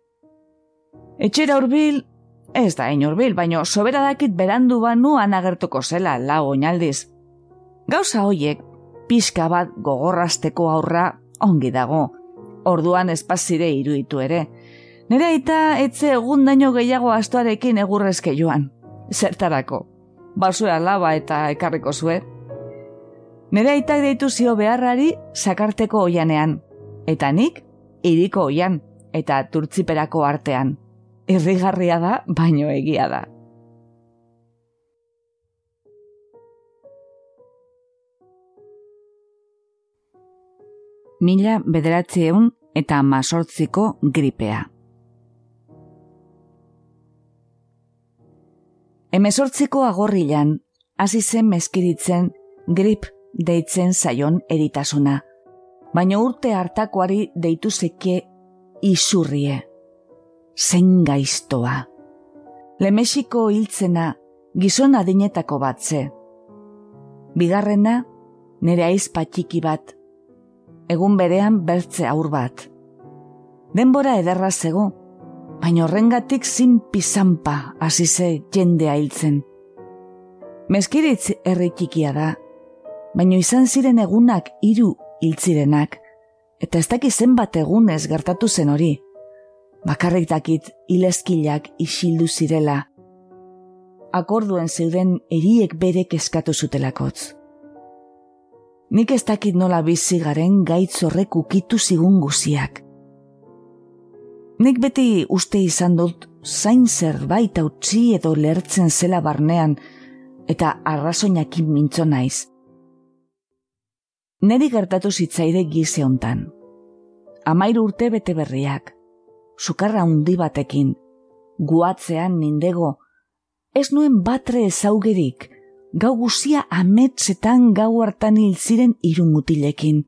Etxera urbil, ez da ein urbil, baino sobera dakit berandu banuan agertuko zela lago inaldiz. Gauza hoiek pixka bat gogorrasteko aurra ongi dago. Orduan espazire iruditu ere. Nere eta etze egun daño gehiago astuarekin egurrezke joan. Zertarako. Basura laba eta ekarriko zue. Nere aitak deitu zio beharrari sakarteko oianean. Eta nik, iriko oian, eta turtziperako artean. Irrigarria da, baino egia da. mila bederatzieun eta masortziko gripea. Hemezortziko agorrilan, hasi zen meskiritzen grip deitzen zaion eritasuna, baina urte hartakoari deitu zeke isurrie. Zen gaiztoa. Lemexiko hiltzena gizon adinetako batze. Bigarrena, nere aizpatxiki bat, egun berean bertze aur bat. Denbora ederra zego, baina horrengatik zinpi zanpa hasi ze jendea hiltzen. Meskiritz errikikia da, baina izan ziren egunak hiru hiltzirenak, eta ez dakiz zenbat egunez gertatu zen hori. Bakarrik dakit ileskilak isildu zirela, akorduen zeuden eriek berek eskatu zutelakotz. Nik ez dakit nola bizi garen gaitz horrek ukitu zigun guziak. Nik beti uste izan dut zain zerbait utzi edo lertzen zela barnean eta arrazoinakin mintzo naiz. Neri gertatu zitzaide gize hontan. Amairu urte bete berriak, sukarra undi batekin, guatzean nindego, ez nuen batre ezaugerik, gau guzia ametzetan gau hartan hil ziren irumutilekin.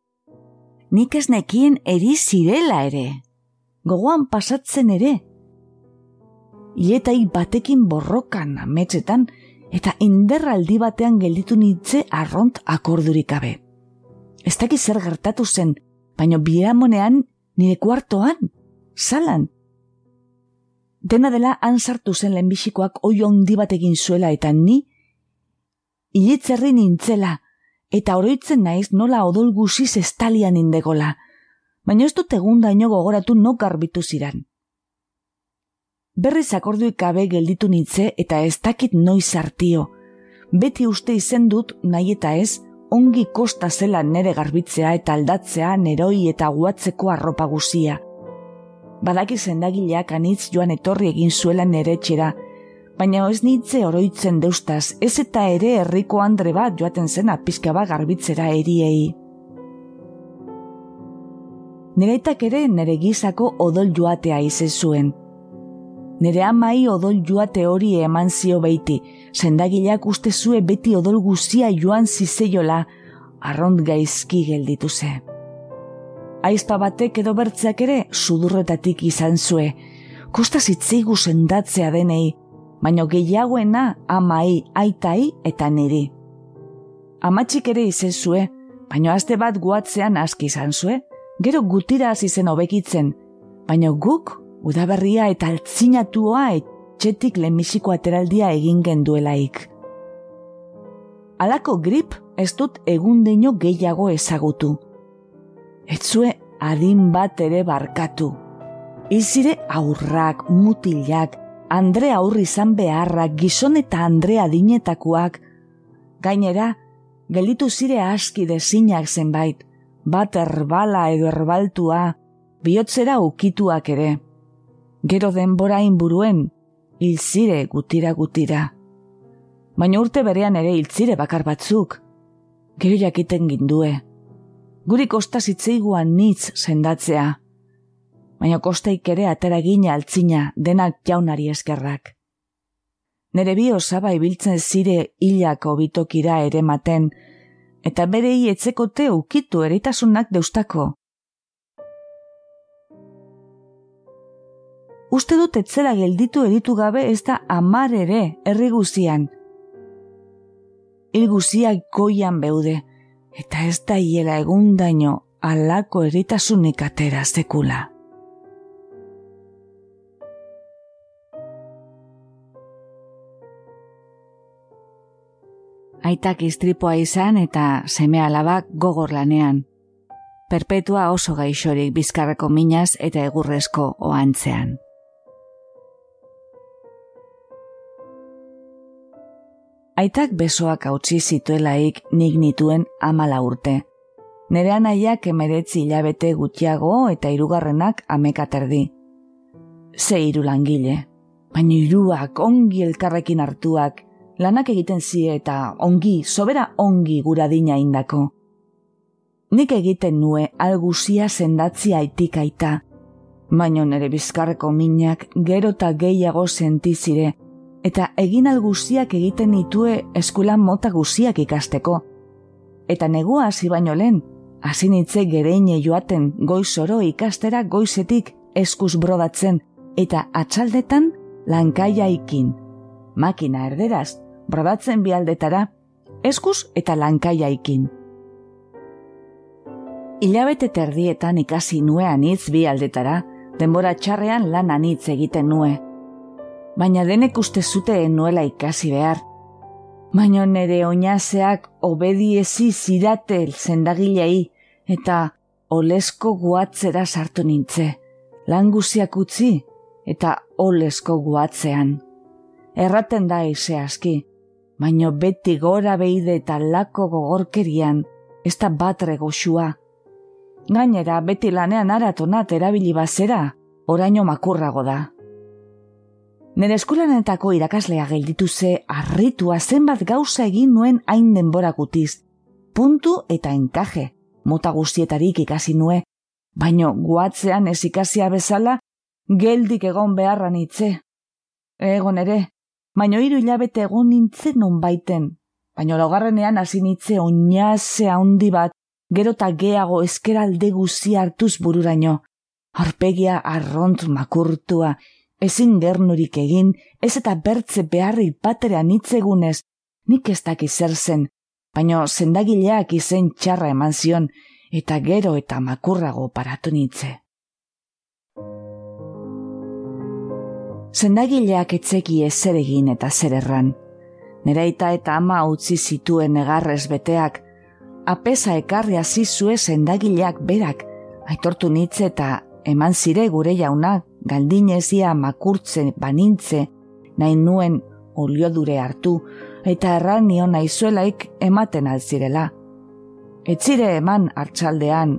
nik ez nekien eri zirela ere. Gogoan pasatzen ere. Ietai batekin borrokan ametsetan, eta inderraldi batean gelditu nitze arront akordurik gabe. Ez dakiz zer gertatu zen, baino biramonean nire kuartoan, salan. Dena dela han sartu zen lehenbixikoak oio handi bat egin zuela eta ni, ilitzerri nintzela, eta oroitzen naiz nola odol guziz estalian indegola, baina ez dut egun daino gogoratu no garbitu ziran. Berriz akorduik gabe gelditu nitze eta ez dakit noiz hartio. Beti uste izen dut nahi eta ez, ongi kosta zela nere garbitzea eta aldatzea neroi eta guatzeko arropa guzia. Badaki zendagileak anitz joan etorri egin zuela nere txera, baina ez nitze oroitzen deustaz, ez eta ere herriko andre bat joaten zena pizka bat garbitzera eriei. Nereitak ere nere gizako odol joatea ize zuen. Nere amai odol joate hori eman zio beiti, zendagileak uste zue beti odol guzia joan zizeiola, arrond gaizki gelditu ze. Aizpa batek edo bertzeak ere sudurretatik izan zue, kosta zitzeigu sendatzea denei, baino gehiagoena amai, aitai eta niri. Amatxik ere izen zue, baino azte bat guatzean aski izan zue, gero gutira hasi zen hobekitzen, baino guk udaberria eta altzinatua etxetik lemisiko ateraldia egin genduelaik. Alako grip ez dut egun deino gehiago ezagutu. Etzue adin bat ere barkatu. Izire aurrak, mutilak, Andre aurri izan beharra gizon eta Andre adinetakoak, gainera, gelitu zire aski dezinak zenbait, bat erbala edo erbaltua, bihotzera ukituak ere. Gero denbora inburuen, hil zire gutira gutira. Baina urte berean ere hil zire bakar batzuk, gero jakiten gindue. Guri kosta zitzeiguan nitz sendatzea baina kosteik ere atera gine altzina denak jaunari eskerrak. Nere bi osaba ibiltzen zire hilako bitokira ere maten, eta bere etzekote ukitu eritasunak deustako. Uste dut etzera gelditu eritu gabe ez da amar ere herri guzian. Hil guziak goian beude, eta ez da hiela egundaino alako eritasunik atera sekula. aitak istripoa izan eta seme alabak gogor lanean. Perpetua oso gaixorik bizkarreko minaz eta egurrezko oantzean. Aitak besoak hautsi zituelaik nik nituen amala urte. Nere anaiak emeretzi hilabete gutxiago eta hirugarrenak amekaterdi. Ze hiru langile, baina hiruak ongi elkarrekin hartuak, lanak egiten zie eta ongi, sobera ongi gura dina indako. Nik egiten nue alguzia sendatzi aitik aita, baino nere bizkarreko minak gero eta gehiago sentizire, eta egin alguziak egiten ditue eskulan mota guziak ikasteko. Eta negua hasi baino lehen, hasi nitze gereine joaten goizoro ikastera goizetik eskuz brodatzen, eta atxaldetan lankaia ikin. Makina erderaz, brodatzen bialdetara, eskuz eta lankaiaikin. Ilabete terdietan ikasi nuean hitz bi aldetara, denbora txarrean lan anitz egiten nue. Baina denek uste zuteen nuela ikasi behar. Baina nere oinazeak obediezi zidatel zendagilei eta olesko guatzera sartu nintze. Languziak utzi eta olesko guatzean. Erraten da ise aski, baino beti gora beide eta lako gogorkerian, ez da batre goxua. Gainera, beti lanean aratonat erabili bazera, oraino makurrago da. Nere eskulanetako irakaslea gelditu ze arritua zenbat gauza egin nuen hain denbora gutiz. Puntu eta enkaje, mota guztietarik ikasi nue, baino guatzean ez ikasia bezala, geldik egon beharran itze. Egon ere, baino hiru hilabete egon nintzen non baiten, baino laugarrenean hasi nitze oinazea handi bat, gerota geago eskeralde guzi hartuz bururaino. Horpegia arront makurtua, ezin gernurik egin, ez eta bertze beharri paterean itzegunez, nik ez dakiz zer zen, baino zendagileak izen txarra eman zion, eta gero eta makurrago paratu nitze. Zendagileak etzeki ezer egin eta zer erran. Nereita eta ama utzi zituen egarrez beteak, apesa ekarri hasi zue zendagileak berak, aitortu nitze eta eman zire gure jauna galdinezia makurtzen banintze, nahi nuen oliodure hartu, eta erran nio naizuelaik ematen alzirela. Etzire eman hartxaldean,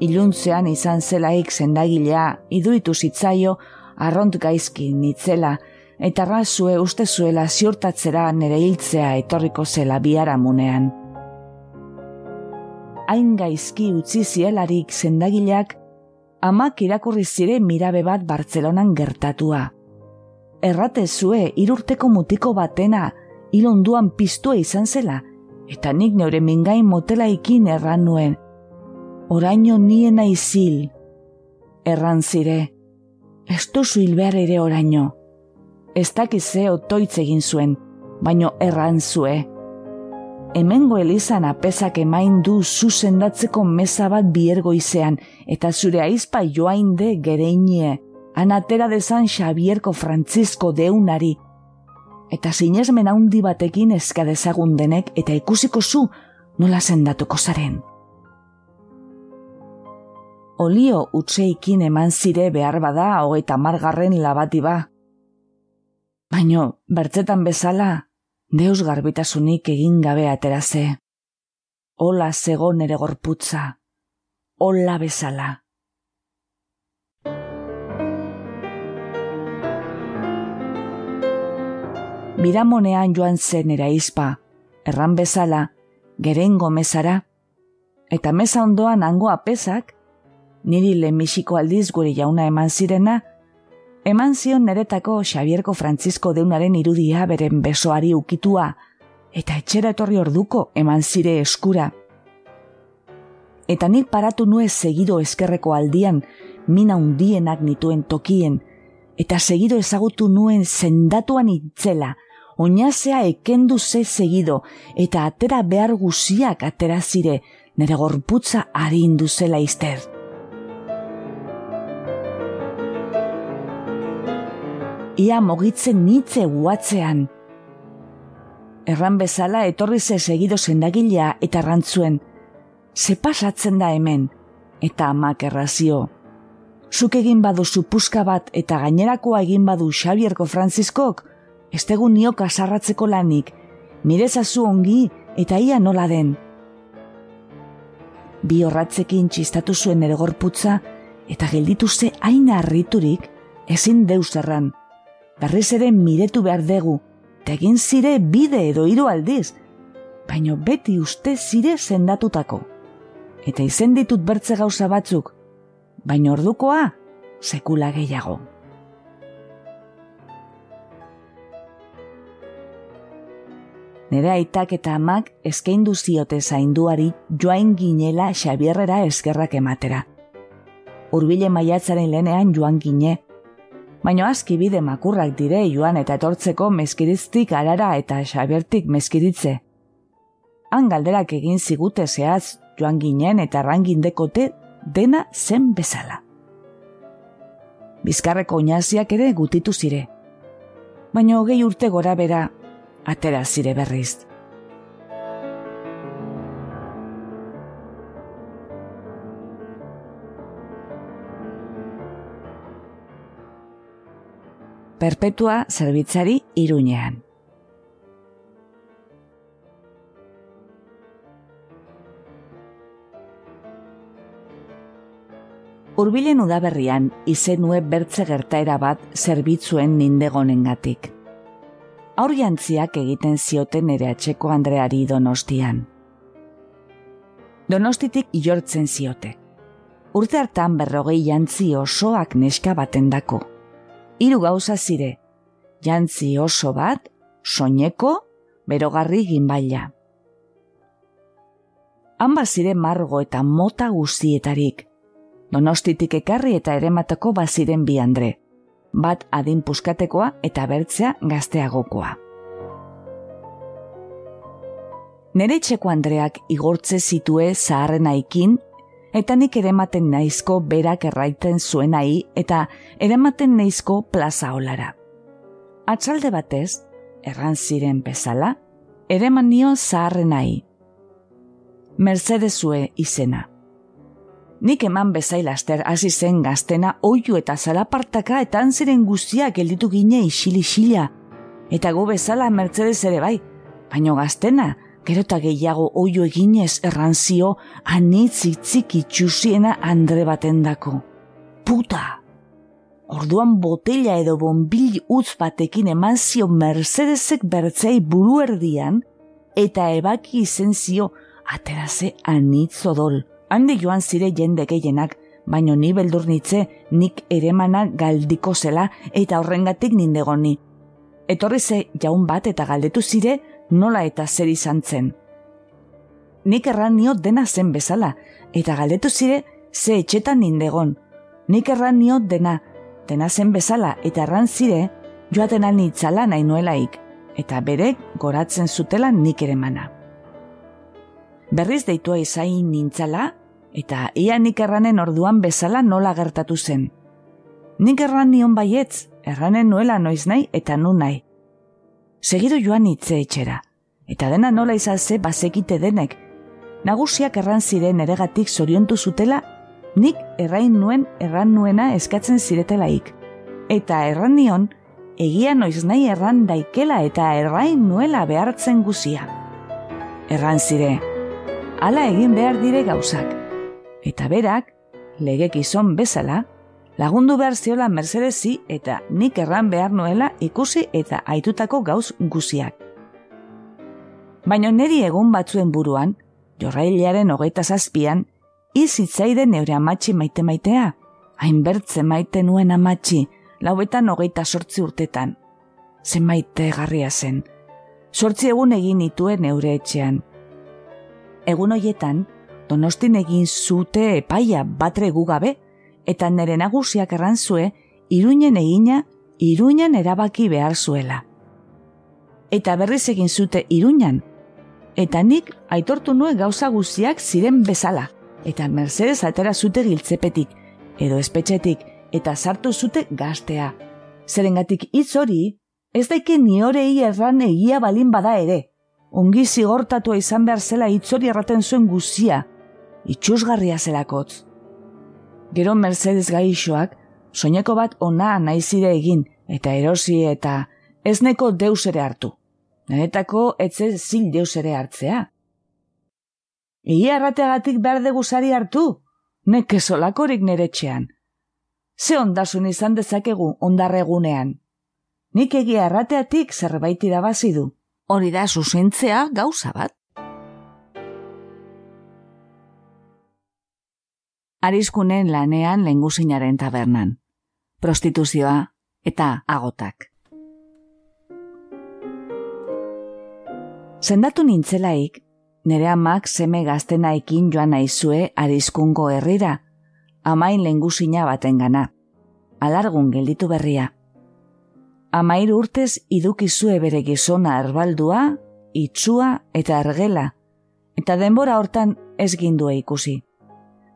iluntzean izan zelaik zendagilea iduritu zitzaio arront gaizki nitzela, eta razue uste zuela ziurtatzera nere hiltzea etorriko zela biaramunean. Hain gaizki utzi zielarik zendagileak, amak irakurri zire mirabe bat Bartzelonan gertatua. Errate zue irurteko mutiko batena, ilonduan piztua izan zela, eta nik neure mingain motela ikin erran nuen. Oraino niena izil, erran zire, ez duzu hilbear ere oraino. Ez dakize otoitz egin zuen, baino erran zue. Hemengo elizan apesak emain du zuzendatzeko meza bat biergo izean, eta zure aizpa joain de gereinie, anatera dezan Xabierko Francisco deunari, eta sinesmen handi batekin eska dezagun denek eta ikusiko zu nola sendatuko zaren. Olio utzeikin eman zire behar bada hogeita margarren labati ba. Baino, bertzetan bezala, deus garbitasunik egin gabe ateraze. Ola zego nere gorputza, ola bezala. Biramonean joan zen eraizpa, erran bezala, gerengo mezara, eta meza ondoan hango apesak, niri lehenbixiko aldiz gure jauna eman zirena, eman zion neretako Xabierko Francisco deunaren irudia beren besoari ukitua, eta etxera etorri orduko eman zire eskura. Eta nik paratu nue segido eskerreko aldian, mina undienak nituen tokien, eta segido ezagutu nuen zendatuan itzela, oinazea ekendu ze segido, eta atera behar guziak atera zire, nere gorputza ari induzela izter. Ia mogitzen nitze guatzean. Erran bezala etorri ze segido zendagilea eta rantzuen. Ze pasatzen da hemen, eta amak errazio. Zuk egin badu puska bat eta gainerakoa egin badu Xabierko Franziskok, ez tegu nioka sarratzeko lanik, mirezazu ongi eta ia nola den. Bi horratzekin txistatu zuen ere gorputza eta gelditu ze aina harriturik ezin deus erran berriz ere miretu behar dugu, tegin zire bide edo hiru aldiz, baino beti uste zire zendatutako. Eta izen ditut bertze gauza batzuk, baino ordukoa sekula gehiago. Nere aitak eta amak eskeindu ziote zainduari joain ginela Xabierrera eskerrak ematera. Urbile maiatzaren lehenean joan gine, baino aski bide makurrak dire joan eta etortzeko mezkiriztik arara eta xabertik mezkiritze. Han galderak egin zigute zehaz joan ginen eta rangin dekote dena zen bezala. Bizkarreko oinaziak ere gutitu zire. Baina hogei urte gora bera, atera zire berriz. Perpetua zerbitzari iruñean. Urbilen udaberrian izenue bertze gertaera bat zerbitzuen nindegonengatik. Aurriantziak egiten zioten ere atxeko Andreari donostian. Donostitik iortzen ziote. Urte hartan berrogei jantzi osoak neska batendako hiru gauza zire, jantzi oso bat, soineko, berogarri ginbaila. Han bazire margo eta mota guztietarik. Donostitik ekarri eta erematako baziren bi andre. Bat adin puskatekoa eta bertzea gazteagokoa. Nere txeko Andreak igortze zitue zaharren aikin, eta nik erematen naizko berak erraiten zuenai eta erematen naizko plaza olara. Atxalde batez, erran ziren bezala, ereman nio zaharrenai. Mercedesue izena. Nik eman bezailaster hasi zen gaztena oiu eta zalapartaka eta anziren guztiak gelditu gine isili-xila. Eta gu bezala Mercedes ere bai, baino gaztena, gero eta gehiago oio eginez erranzio anitz itzik itxusiena andre batendako. Puta! Orduan botella edo bonbil utz batekin eman zio Mercedesek bertzei buru erdian, eta ebaki izen zio ateraze anitz odol. Hande joan zire jende gehienak, baino ni beldurnitze nik eremana galdiko zela eta horrengatik nindegoni. Etorri ze jaun bat eta galdetu zire nola eta zer izan zen. Nik erran nio dena zen bezala, eta galdetu zire ze etxetan nindegon. Nik erran nio dena, dena zen bezala, eta erran zire joaten anitzala nahi nuelaik, eta berek goratzen zutela nik ere mana. Berriz deitua izain nintzala, eta ia nik erranen orduan bezala nola gertatu zen. Nik erran nion baietz, erranen nuela noiz nahi eta nu nahi. Segido joan hitze etxera, eta dena nola izalze bazekite denek. Nagusiak erran ziren eregatik zoriontu zutela, nik errain nuen erran nuena eskatzen ziretelaik. Eta erran nion, egia noiz nahi erran daikela eta errain nuela behartzen guzia. Erran zire, hala egin behar dire gauzak. Eta berak, legek izon bezala, lagundu behar ziola Mercedesi eta nik erran behar nuela ikusi eta aitutako gauz guziak. Baina neri egun batzuen buruan, jorrailearen hogeita zazpian, izitzaide neure amatxi maite maitea, hainbertze maite nuen amatxi, lauetan hogeita sortzi urtetan. Zen maite garria zen. Sortzi egun egin nituen neure etxean. Egun hoietan, donostin egin zute epaia batre gugabe, eta nere nagusiak errantzue, iruinen egina, iruinen erabaki behar zuela. Eta berriz egin zute iruinan, eta nik aitortu nuen gauza guziak ziren bezala, eta Mercedes atera zute giltzepetik, edo espetxetik, eta sartu zute gaztea. Zerengatik hitz hori, ez daike ni horei erran egia balin bada ere. Ongi zigortatua izan behar zela hitz hori erraten zuen guzia, itxusgarria zelakotz. Gero Mercedes gaixoak, soineko bat ona naizire egin, eta erosi eta ez neko deus ere hartu. Nenetako etze zil deus ere hartzea. Ia errateagatik behar degusari hartu, neke solakorik nere txean. Ze ondasun izan dezakegu ondarregunean. Nik egia errateatik zerbait irabazi du. Hori da zuzentzea gauza bat. Arizkunen lanean lenguzinaren tabernan. Prostituzioa eta agotak. Zendatu nintzelaik, nire amak seme gaztenaikin joan naizue arizkungo herrira, amain lenguzina baten gana. Alargun gelditu berria. Amair urtez idukizue bere gizona erbaldua, itxua eta ergela, eta denbora hortan ez gindue ikusi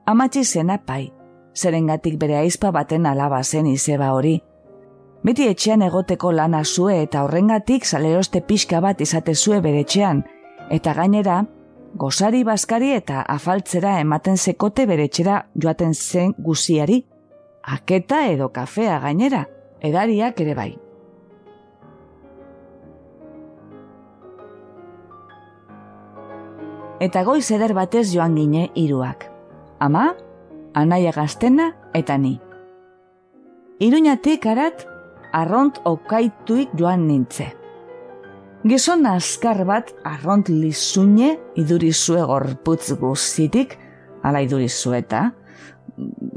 amatxi zena pai, zerengatik bere aizpa baten alaba zen izeba hori. Beti etxean egoteko lana zue eta horrengatik saleroste pixka bat izate zue bere etxean, eta gainera, gozari baskari eta afaltzera ematen sekote bere etxera joaten zen guziari, aketa edo kafea gainera, edariak ere bai. Eta goiz eder batez joan gine hiruak ama, anaia gaztena eta ni. Iruñatik arat, arront okaituik joan nintze. Gizon askar bat arront lizune idurizue gorputz guztitik, ala idurizue eta,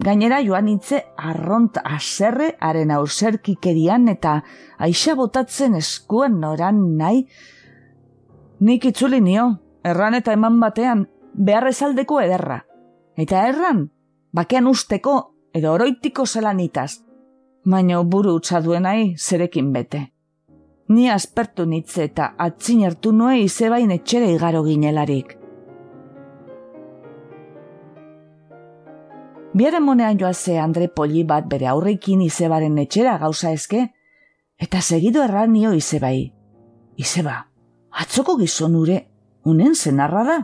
gainera joan nintze arront aserre haren auserkikerian eta aixa botatzen eskuen noran nahi, nik itzuli nio, erran eta eman batean, beharrezaldeko ederra. Eta erran, bakean usteko edo oroitiko zelanitaz. Baina buru utza duenai zerekin bete. Ni aspertu nitze eta atzinertu noe izebain etxere igaro ginelarik. Biaren monean joaze Andre Poli bat bere aurreikin izebaren etxera gauza eske, eta segido erran nio izebai. Izeba, atzoko gizon ure, unen zenarra da?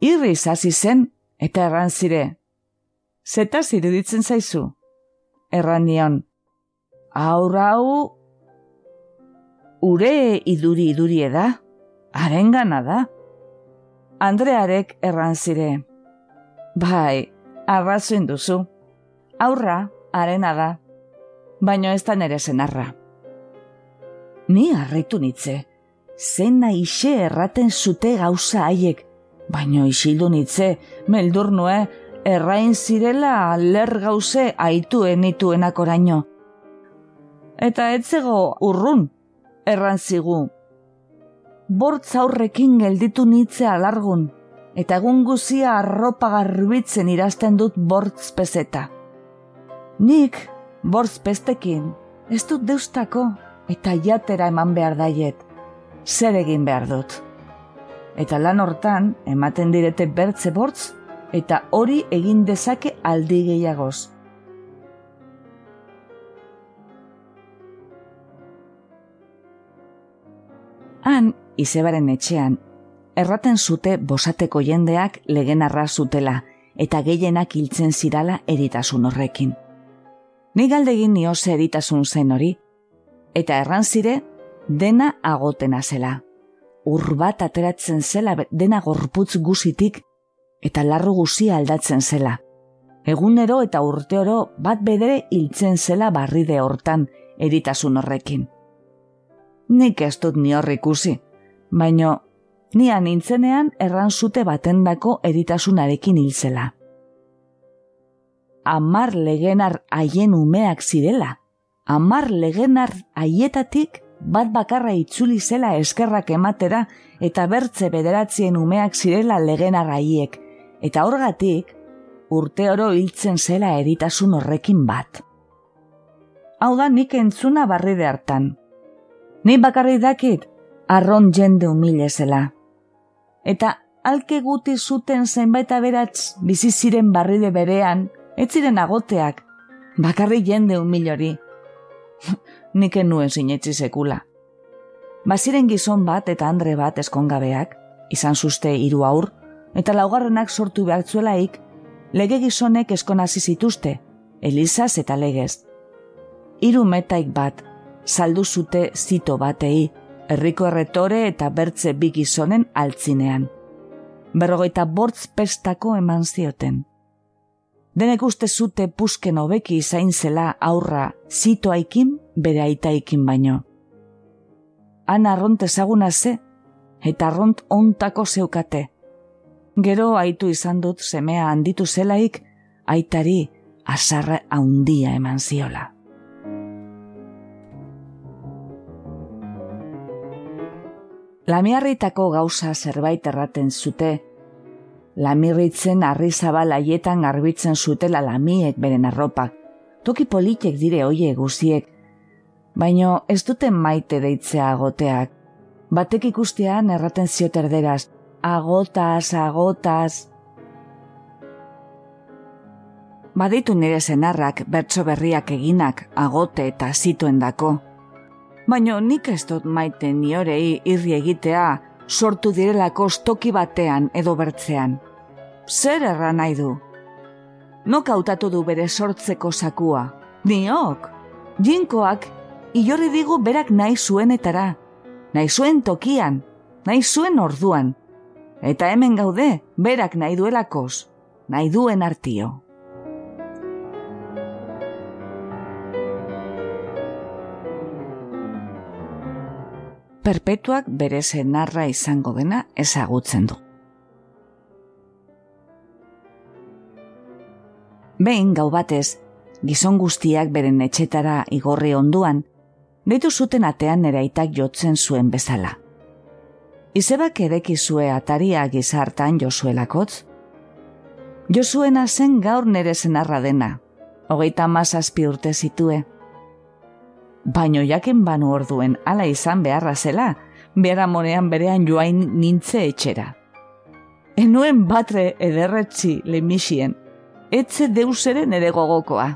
Irri izazi zen, eta erran zire. Zeta ziruditzen zaizu? Erran nion. Aurra hau... Ure iduri iduri eda? Haren gana da? Andrearek erran zire. Bai, arrazoin duzu. Aurra, arena da. Baino ez da nere zenarra. Ni harritu nitze. Zena ise erraten zute gauza haiek. Baino isildu nitze, meldur nue, errain zirela ler gauze aitu enituenak oraino. Eta etzego urrun, erran zigu. Bortz aurrekin gelditu nitze alargun, eta egun guzia arropa garbitzen irazten dut bortz pezeta. Nik, bortz pestekin, ez dut deustako, eta jatera eman behar daiet, zer egin behar dut. Eta lan hortan, ematen direte bertze bortz, eta hori egin dezake aldi gehiagoz. Han, izebaren etxean, erraten zute bosateko jendeak legen arra zutela, eta gehienak hiltzen zirala eritasun horrekin. Ni galdegin nioze eritasun zen hori, eta erran zire dena agotena zela. Urbat ateratzen zela dena gorputz guzitik eta larru guzia aldatzen zela. Egunero eta urteoro bat bedere hiltzen zela barride hortan eritasun horrekin. Nik ez dut ni hor ikusi, baino nian nintzenean erran zute batendako eritasunarekin hiltzela. Amar legenar haien umeak zirela, amar legenar haietatik bat bakarra itzuli zela eskerrak ematera eta bertze bederatzien umeak zirela legenar haiek, eta horgatik urte oro hiltzen zela eritasun horrekin bat. Hau da nik entzuna barride hartan. Ni bakarri dakit, arron jende humile zela. Eta alke guti zuten zenbait aberatz bizi ziren barride berean, ez ziren agoteak, bakarri jende humilori. Nik enuen sinetzi sekula. Baziren gizon bat eta andre bat eskongabeak, izan zuzte hiru aur, eta laugarrenak sortu behartzuelaik, lege gizonek eskonazi zituzte, Elizaz eta legez. Hiru metaik bat, saldu zute zito batei, herriko erretore eta bertze bi gizonen altzinean. Berrogeita bortz pestako eman zioten. Denek uste zute pusken hobeki zain zela aurra zitoaikin bere aitaikin baino. Han arront ezaguna ze, eta arront ontako zeukate, Gero aitu izan dut semea handitu zelaik, aitari azarra haundia eman ziola. Lamiarritako gauza zerbait erraten zute, lamirritzen arri zabal aietan garbitzen zutela lamiek beren arropak, toki politek dire oie guziek, baino ez duten maite deitzea agoteak, batek ikustean erraten zioterderaz, agotaz, agotaz. Baditu nire zenarrak bertso berriak eginak agote eta zituen dako. Baina nik ez dut maite niorei irri egitea sortu direlako stoki batean edo bertzean. Zer erra nahi du? Nok hautatu du bere sortzeko sakua? Niok! Jinkoak, iorri digu berak nahi zuenetara. Nahi zuen tokian, nahi zuen orduan, Eta hemen gaude, berak nahi duelakoz, nahi duen artio. Perpetuak bere zenarra izango dena ezagutzen du. Behin gau batez, gizon guztiak beren etxetara igorri onduan, deitu zuten atean eraitak jotzen zuen bezala Izebak erekizue ataria gizartan Josuelakotz? Josuena zen gaur nere zenarra dena, hogeita mazazpi urte zitue. Baino jakin banu orduen ala izan beharra zela, behar monean berean joain nintze etxera. Enuen batre ederretzi lemisien, etze deuseren ere gogokoa.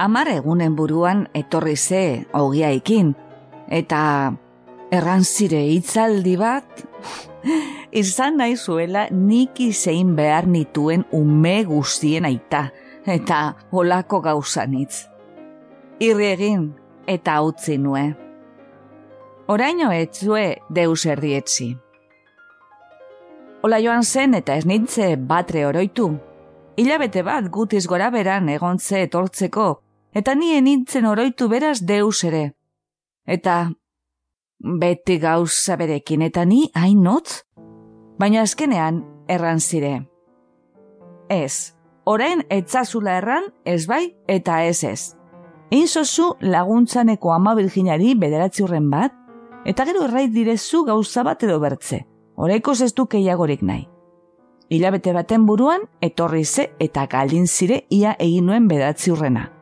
Amar egunen buruan etorri ze ogiaikin, eta errantzire hitzaldi bat, izan nahi zuela nik izein behar nituen ume guztien aita, eta holako gauzanitz. Irri egin, eta utzi nue. Oraino etzue deus erdietzi. Ola joan zen eta ez nintze batre oroitu. Ilabete bat gutiz gora beran egontze etortzeko, eta nien nintzen oroitu beraz deus ere. Eta beti gauza berekin eta ni hainotz? Baina azkenean erran zire. Ez, orain etzazula erran ez bai eta ez ez. Inzozu laguntzaneko ama virginari bederatzi urren bat, eta gero errait direzu gauza bat edo bertze, oraiko zestu keiagorik nahi. Ilabete baten buruan, etorri ze eta galdin zire ia egin nuen bedatzi urrena.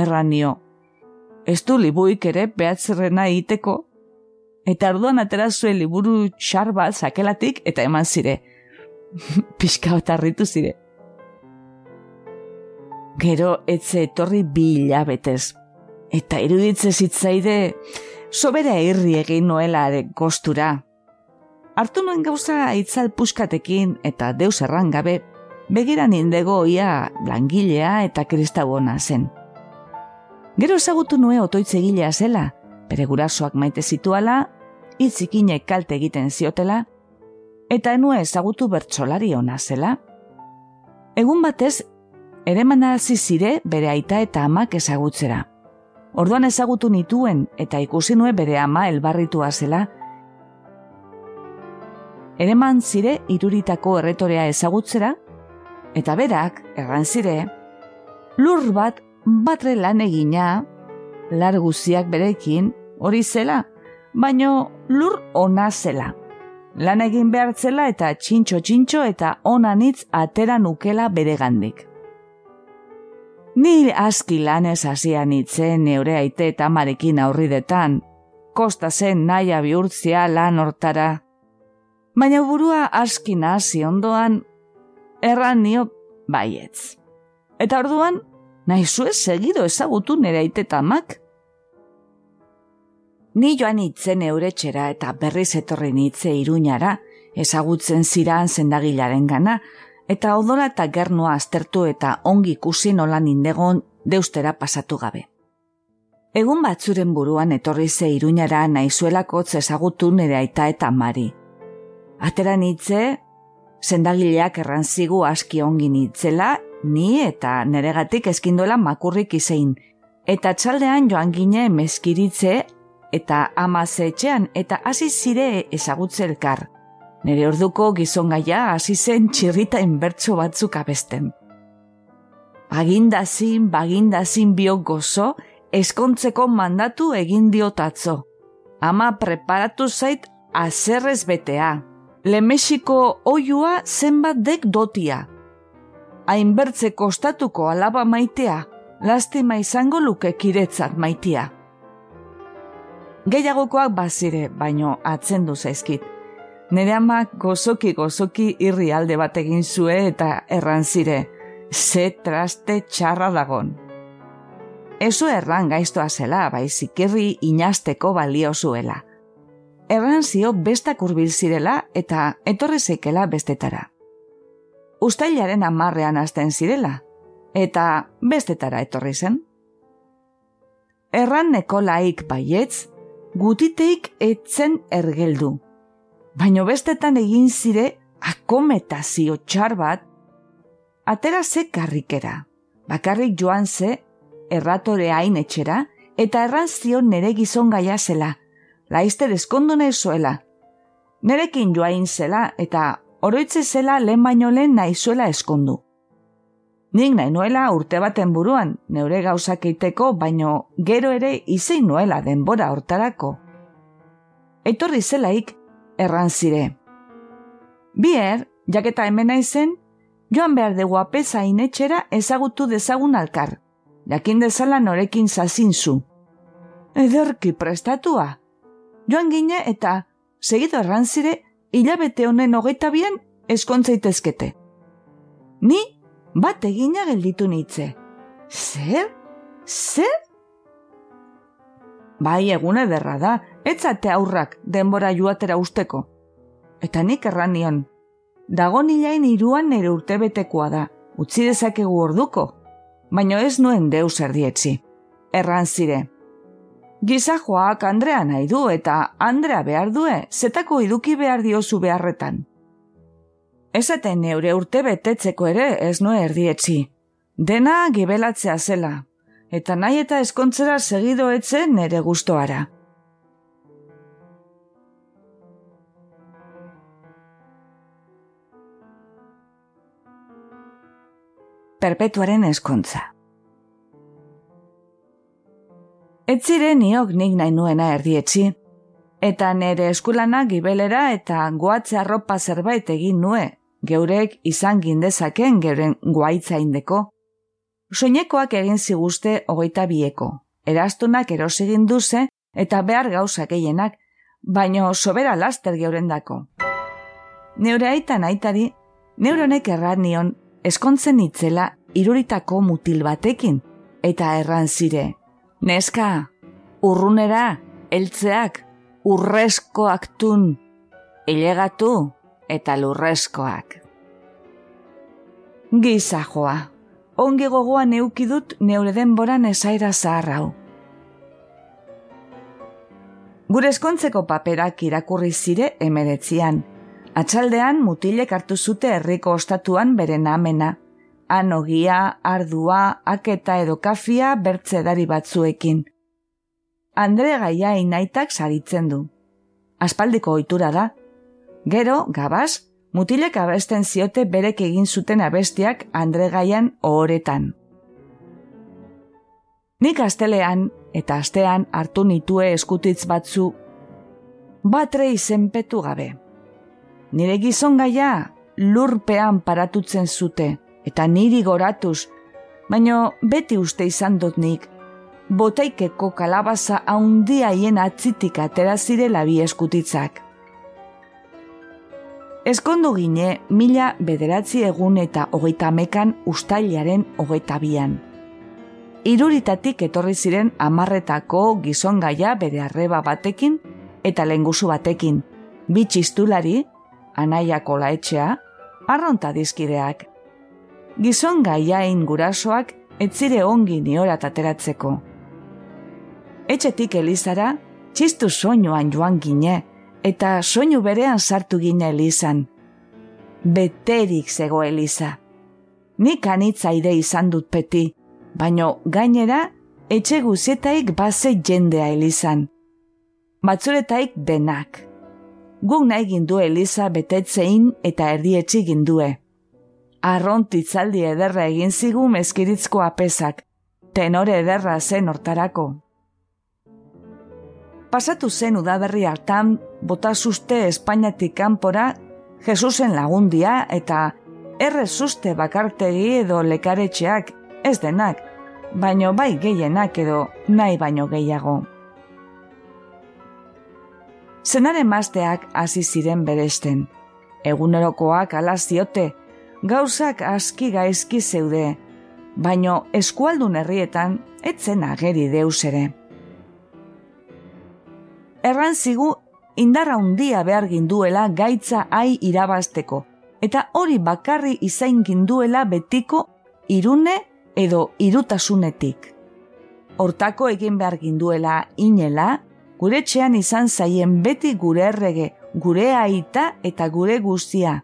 Erran nio, ez du libuik ere behatzerrena egiteko, eta arduan atera zuen liburu xar bat zakelatik eta eman zire. Piska bat arritu zire. Gero etze etorri bi hilabetez. Eta iruditze zitzaide, sobera irri egin noela ere gostura. Artu nuen gauza itzal puskatekin eta deus erran gabe, begiran indego ia langilea eta kristabona zen. Gero ezagutu nue otoitze gilea zela, bere gurasoak maite zituala, itzikine kalte egiten ziotela, eta enue ezagutu bertsolari ona zela. Egun batez, ere manarazi zire bere aita eta amak ezagutzera. Orduan ezagutu nituen eta ikusi nue bere ama elbarritua zela, ereman zire iruritako erretorea ezagutzera, eta berak, erran zire, lur bat batre lan egina, larguziak berekin, hori zela, baino lur ona zela. Lan egin behartzela eta txintxo-txintxo eta onanitz atera nukela bere gandik. Ni aski lanez hasian itzen neure aite eta marekin aurridetan, kosta zen naia bihurtzia lan hortara. Baina burua aski nazi ondoan, erran nio baietz. Eta orduan, nahi zuez segido ezagutu nire aite tamak? Ni joan itzen euretxera eta berriz etorri nitze iruñara, ezagutzen ziran zendagilaren gana, eta odola eta gernua aztertu eta ongi ikusi nolan indegon deustera pasatu gabe. Egun batzuren buruan etorri ze iruñara naizuelako ezagutu nire aita eta mari. Atera nitze, zendagileak errantzigu aski ongi nitzela, ni eta neregatik eskindola makurrik izein, eta txaldean joan gine mezkiritze eta amaze etxean eta hasi zire ezagutze elkar. Nere orduko gizon gaia hasi zen txirrita inbertso batzuk abesten. Bagindazin, bagindazin bio gozo, eskontzeko mandatu egin diotatzo. Ama preparatu zait azerrez betea. Lemexiko oiua zenbat dek dotia. Hainbertze kostatuko alaba maitea, lastima izango luke kiretzat maitea. Gehiagokoak bazire, baino atzendu zaizkit. Nere amak gozoki gozoki irri alde bat egin zue eta erran zire, ze traste txarra dagon. Ezu erran gaiztoa zela, baizik irri inazteko balio zuela. Erran zio bestak urbil zirela eta etorri zeikela bestetara. Uztailaren amarrean azten zirela, eta bestetara etorri zen. Erran neko laik baietz, gutiteik etzen ergeldu baino bestetan egin zire akometazio txar bat, atera ze karrikera, bakarrik joan ze erratore hain etxera, eta erran zion nere gizon gaia zela, laizte deskondu zuela. Nerekin joain zela eta oroitze zela lehen baino lehen nahi zuela eskondu. Nik nahi nuela urte baten buruan, neure gauzak eiteko, baino gero ere izein nuela denbora hortarako. Eitorri zelaik, erran zire. Bier, jaketa hemen izen, joan behar dugu apesa inetxera ezagutu dezagun alkar. Jakin dezala norekin zazinzu. Ederki prestatua. Joan gine eta, segido errantzire, hilabete honen hogeita bian eskontzaitezkete. Ni, bat egina gelditu nitze. Zer? Zer? Bai, egune derra da, etzate aurrak denbora joatera usteko. Eta nik erran nion, dago nilain iruan nere urtebetekoa da, utzi dezakegu orduko, baino ez nuen deus erdietzi. Erran zire. Giza joak Andrea nahi du eta Andrea behar due, zetako iduki behar diozu beharretan. Ezaten neure urte betetzeko ere ez nue erdietzi. Dena gibelatzea zela, eta nahi eta eskontzera segido etzen nere gustoara. perpetuaren eskontza. Ez ziren niok nik nahi nuena erdietzi, eta nere eskulana gibelera eta goatze arropa zerbait egin nue, geurek izan gindezaken geuren guaitza indeko. Soinekoak egin ziguzte hogeita bieko, erastunak erosigin duze eta behar gauzak gehienak, baino sobera laster geurendako. Neure aitan aitari, neuronek erran nion eskontzen itzela iruritako mutil batekin, eta erran zire. Neska, urrunera, eltzeak, urrezkoak tun, ilegatu eta lurrezkoak. Giza joa, ongi gogoan eukidut neure denboran esaira zaharrau. Gure eskontzeko paperak irakurri zire emeretzian, Atxaldean mutilek hartu zute herriko ostatuan beren amena. Anogia, ardua, aketa edo kafia bertze dari batzuekin. Andre gaia inaitak saritzen du. Aspaldiko ohitura da. Gero, gabaz, mutilek abesten ziote berek egin zuten abestiak Andre gaian ohoretan. Nik astelean eta astean hartu nitue eskutitz batzu batre izenpetu gabe nire gizon gaia lurpean paratutzen zute, eta niri goratuz, baino beti uste izan dut nik, botaikeko kalabaza haundia hien atzitik atera zirela bi eskutitzak. Eskondu gine mila bederatzi egun eta hogeita mekan ustailaren hogeita bian. Iruritatik etorri ziren amarretako gizon gaia bere arreba batekin eta lengusu batekin, bitxistulari anaiako laetxea, arronta dizkideak. Gizon gaiain gurasoak etzire ongi niorat ateratzeko. Etxetik Elizara, txistu soinuan joan gine, eta soinu berean sartu gine Elizan. Beterik zego Eliza. Nik anitza ide izan dut peti, baino gainera, etxe guzietaik base jendea Elizan. Batzuretaik denak guk nahi gindu Eliza betetzein eta erdietxi gindue. Arrontitzaldi ederra egin zigu mezkiritzko apesak, tenore ederra zen hortarako. Pasatu zen udaberri hartan, bota suste Espainiatik kanpora, Jesusen lagundia eta erre suste bakartegi edo lekaretxeak, ez denak, baino bai gehienak edo nahi baino gehiago zenaren mazteak hasi ziren beresten. Egunerokoak ala ziote, gauzak aski gaizki zeude, baino eskualdun herrietan etzen ageri deus ere. Erran zigu indarra handia behar ginduela gaitza ai irabasteko, eta hori bakarri izain ginduela betiko irune edo irutasunetik. Hortako egin behar ginduela inela, gure txean izan zaien beti gure errege, gure aita eta gure guztia.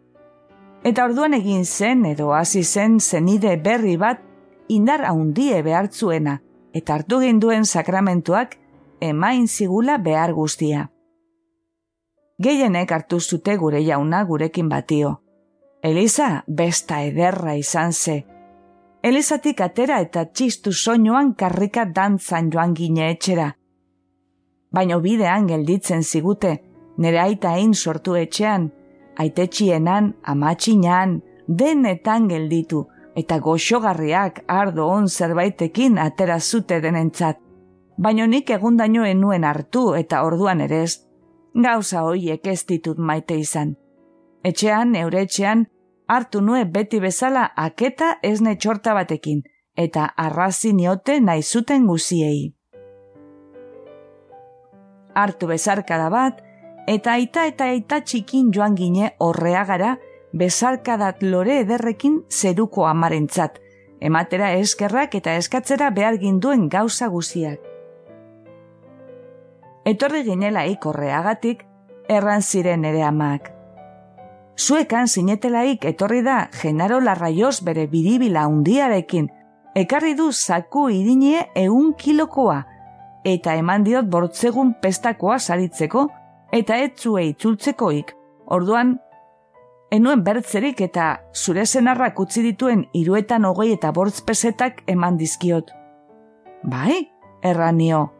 Eta orduan egin zen edo hasi zen zenide berri bat indar haundie behartzuena eta hartu ginduen sakramentuak emain zigula behar guztia. Gehienek hartu zute gure jauna gurekin batio. Eliza besta ederra izan ze. Elizatik atera eta txistu soinuan karrika dantzan joan gine etxera. Baino bidean gelditzen zigute, nire aita hain sortu etxean, aitetxienan, amatxinan, denetan gelditu, eta goxogarriak ardo on zerbaitekin atera zute denentzat. Baino nik egundaino enuen hartu eta orduan ere ez, gauza hoiek ez ditut maite izan. Etxean, eure etxean, hartu nue beti bezala aketa esne txorta batekin, eta arrazi niote nahi zuten guziei. Hartu bezarkada bat, eta aita eta aita txikin joan gine horreagara, bezarkadat lore ederrekin zeruko amarentzat, ematera eskerrak eta eskatzera behar ginduen gauza guziak. Etorri ginelaik horreagatik, erran ziren ere amak. Zuekan sinetelaik etorri da Genaro Larraioz bere biribila undiarekin, ekarri du zaku irinie eun kilokoa, eta eman diot bortzegun pestakoa saritzeko, eta ez zue itzultzekoik. Orduan, enuen bertzerik eta zure zenarrak utzi dituen iruetan hogei eta bortz pesetak eman dizkiot. Bai, erranio.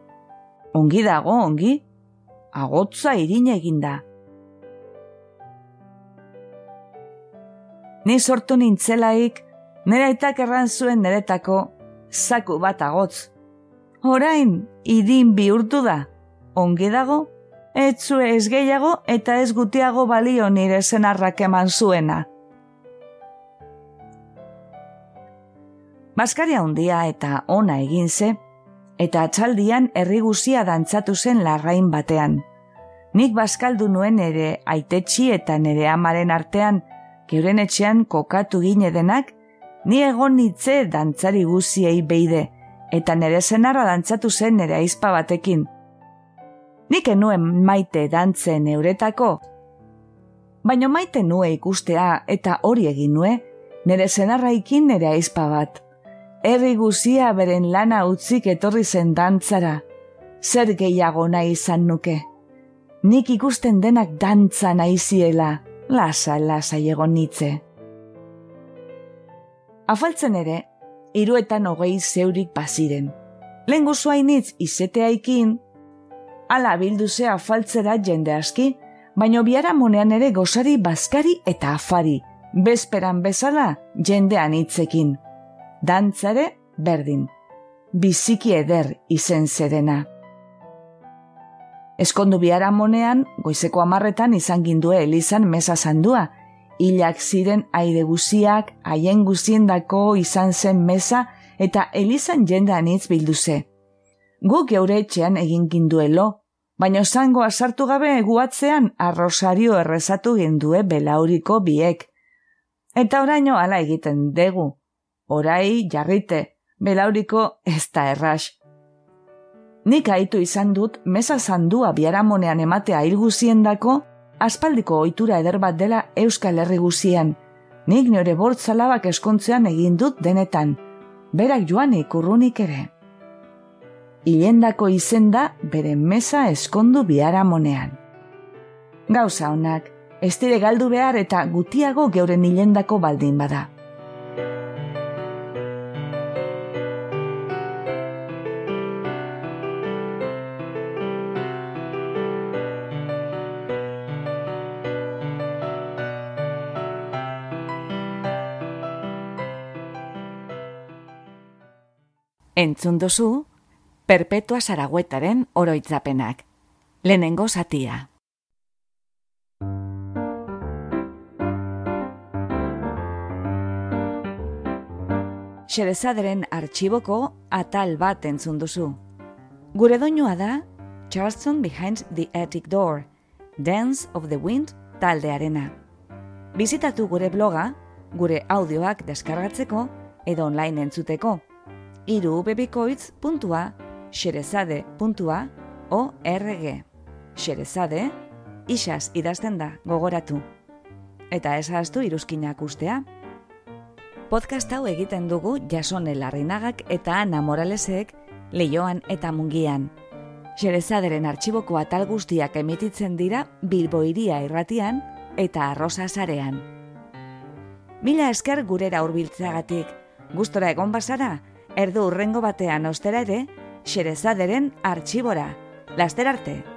Ongi dago, ongi. Agotza irine eginda. Ni sortu nintzelaik, nera itak erran zuen neretako, zaku bat agotz. Orain, idin bihurtu da, ongi dago, ez zue ez gehiago eta ez gutiago balio nire zenarrak eman zuena. Baskaria handia eta ona egin ze, eta atxaldian erriguzia dantzatu zen larrain batean. Nik baskaldu nuen ere aitetxi eta nere amaren artean, geuren etxean kokatu gine denak, ni egon nitze dantzari guziei beide, eta nere zenarra dantzatu zen nere aizpa batekin. Nik enuen maite dantzen euretako, baino maite nue ikustea eta hori egin nue, nere zenarra ikin nere aizpa bat. Herri guzia beren lana utzik etorri zen dantzara, zer gehiago nahi izan nuke. Nik ikusten denak dantza nahi ziela, lasa lasa egon nitze. Afaltzen ere, iruetan hogei zeurik baziren. Lehen guzuainitz izeteaikin, ala bilduze afaltzera jende aski, baino biara monean ere gozari bazkari eta afari, bezperan bezala jendean hitzekin. Dantzare berdin, biziki eder izen zerena. Eskondu biara monean, goizeko amarretan izan gindue elizan mesa zandua. Ilak ziren aire guziak, haien guziendako izan zen mesa eta elizan jende anitz bilduze. Gu geure etxean egin ginduelo, baina zango asartu gabe eguatzean arrosario errezatu gindue belauriko biek. Eta oraino ala egiten degu. Orai jarrite, belauriko ez da erras. Nik haitu izan dut mesa zandua biaramonean ematea ilguzien dako, aspaldiko ohitura eder bat dela Euskal Herri guzian. Nik nire bortzalabak eskontzean egin dut denetan, berak joan ikurrunik ere. Ilendako izen da bere mesa eskondu biaramonean. Gauza honak, ez dire galdu behar eta gutiago geuren ilendako baldin bada. Entzun duzu, perpetua zaraguetaren oroitzapenak. Lehenengo zatia. Xerezaderen artxiboko atal bat entzun duzu. Gure doinua da Charleston Behind the Attic Door, Dance of the Wind taldearena. Bizitatu gure bloga, gure audioak deskargatzeko edo online entzuteko irubebikoitz.xerezade.org Xerezade, isaz idazten da, gogoratu. Eta ez haztu iruzkinak ustea. Podcast hau egiten dugu jasone larrinagak eta ana moralesek leioan eta mungian. Xerezaderen artxiboko atal guztiak emititzen dira bilboiria irratian eta arrosa zarean. Mila esker gurera hurbiltzeagatik, Gustora egon bazara, erdu urrengo batean ostera ere, xerezaderen artxibora. Laster arte!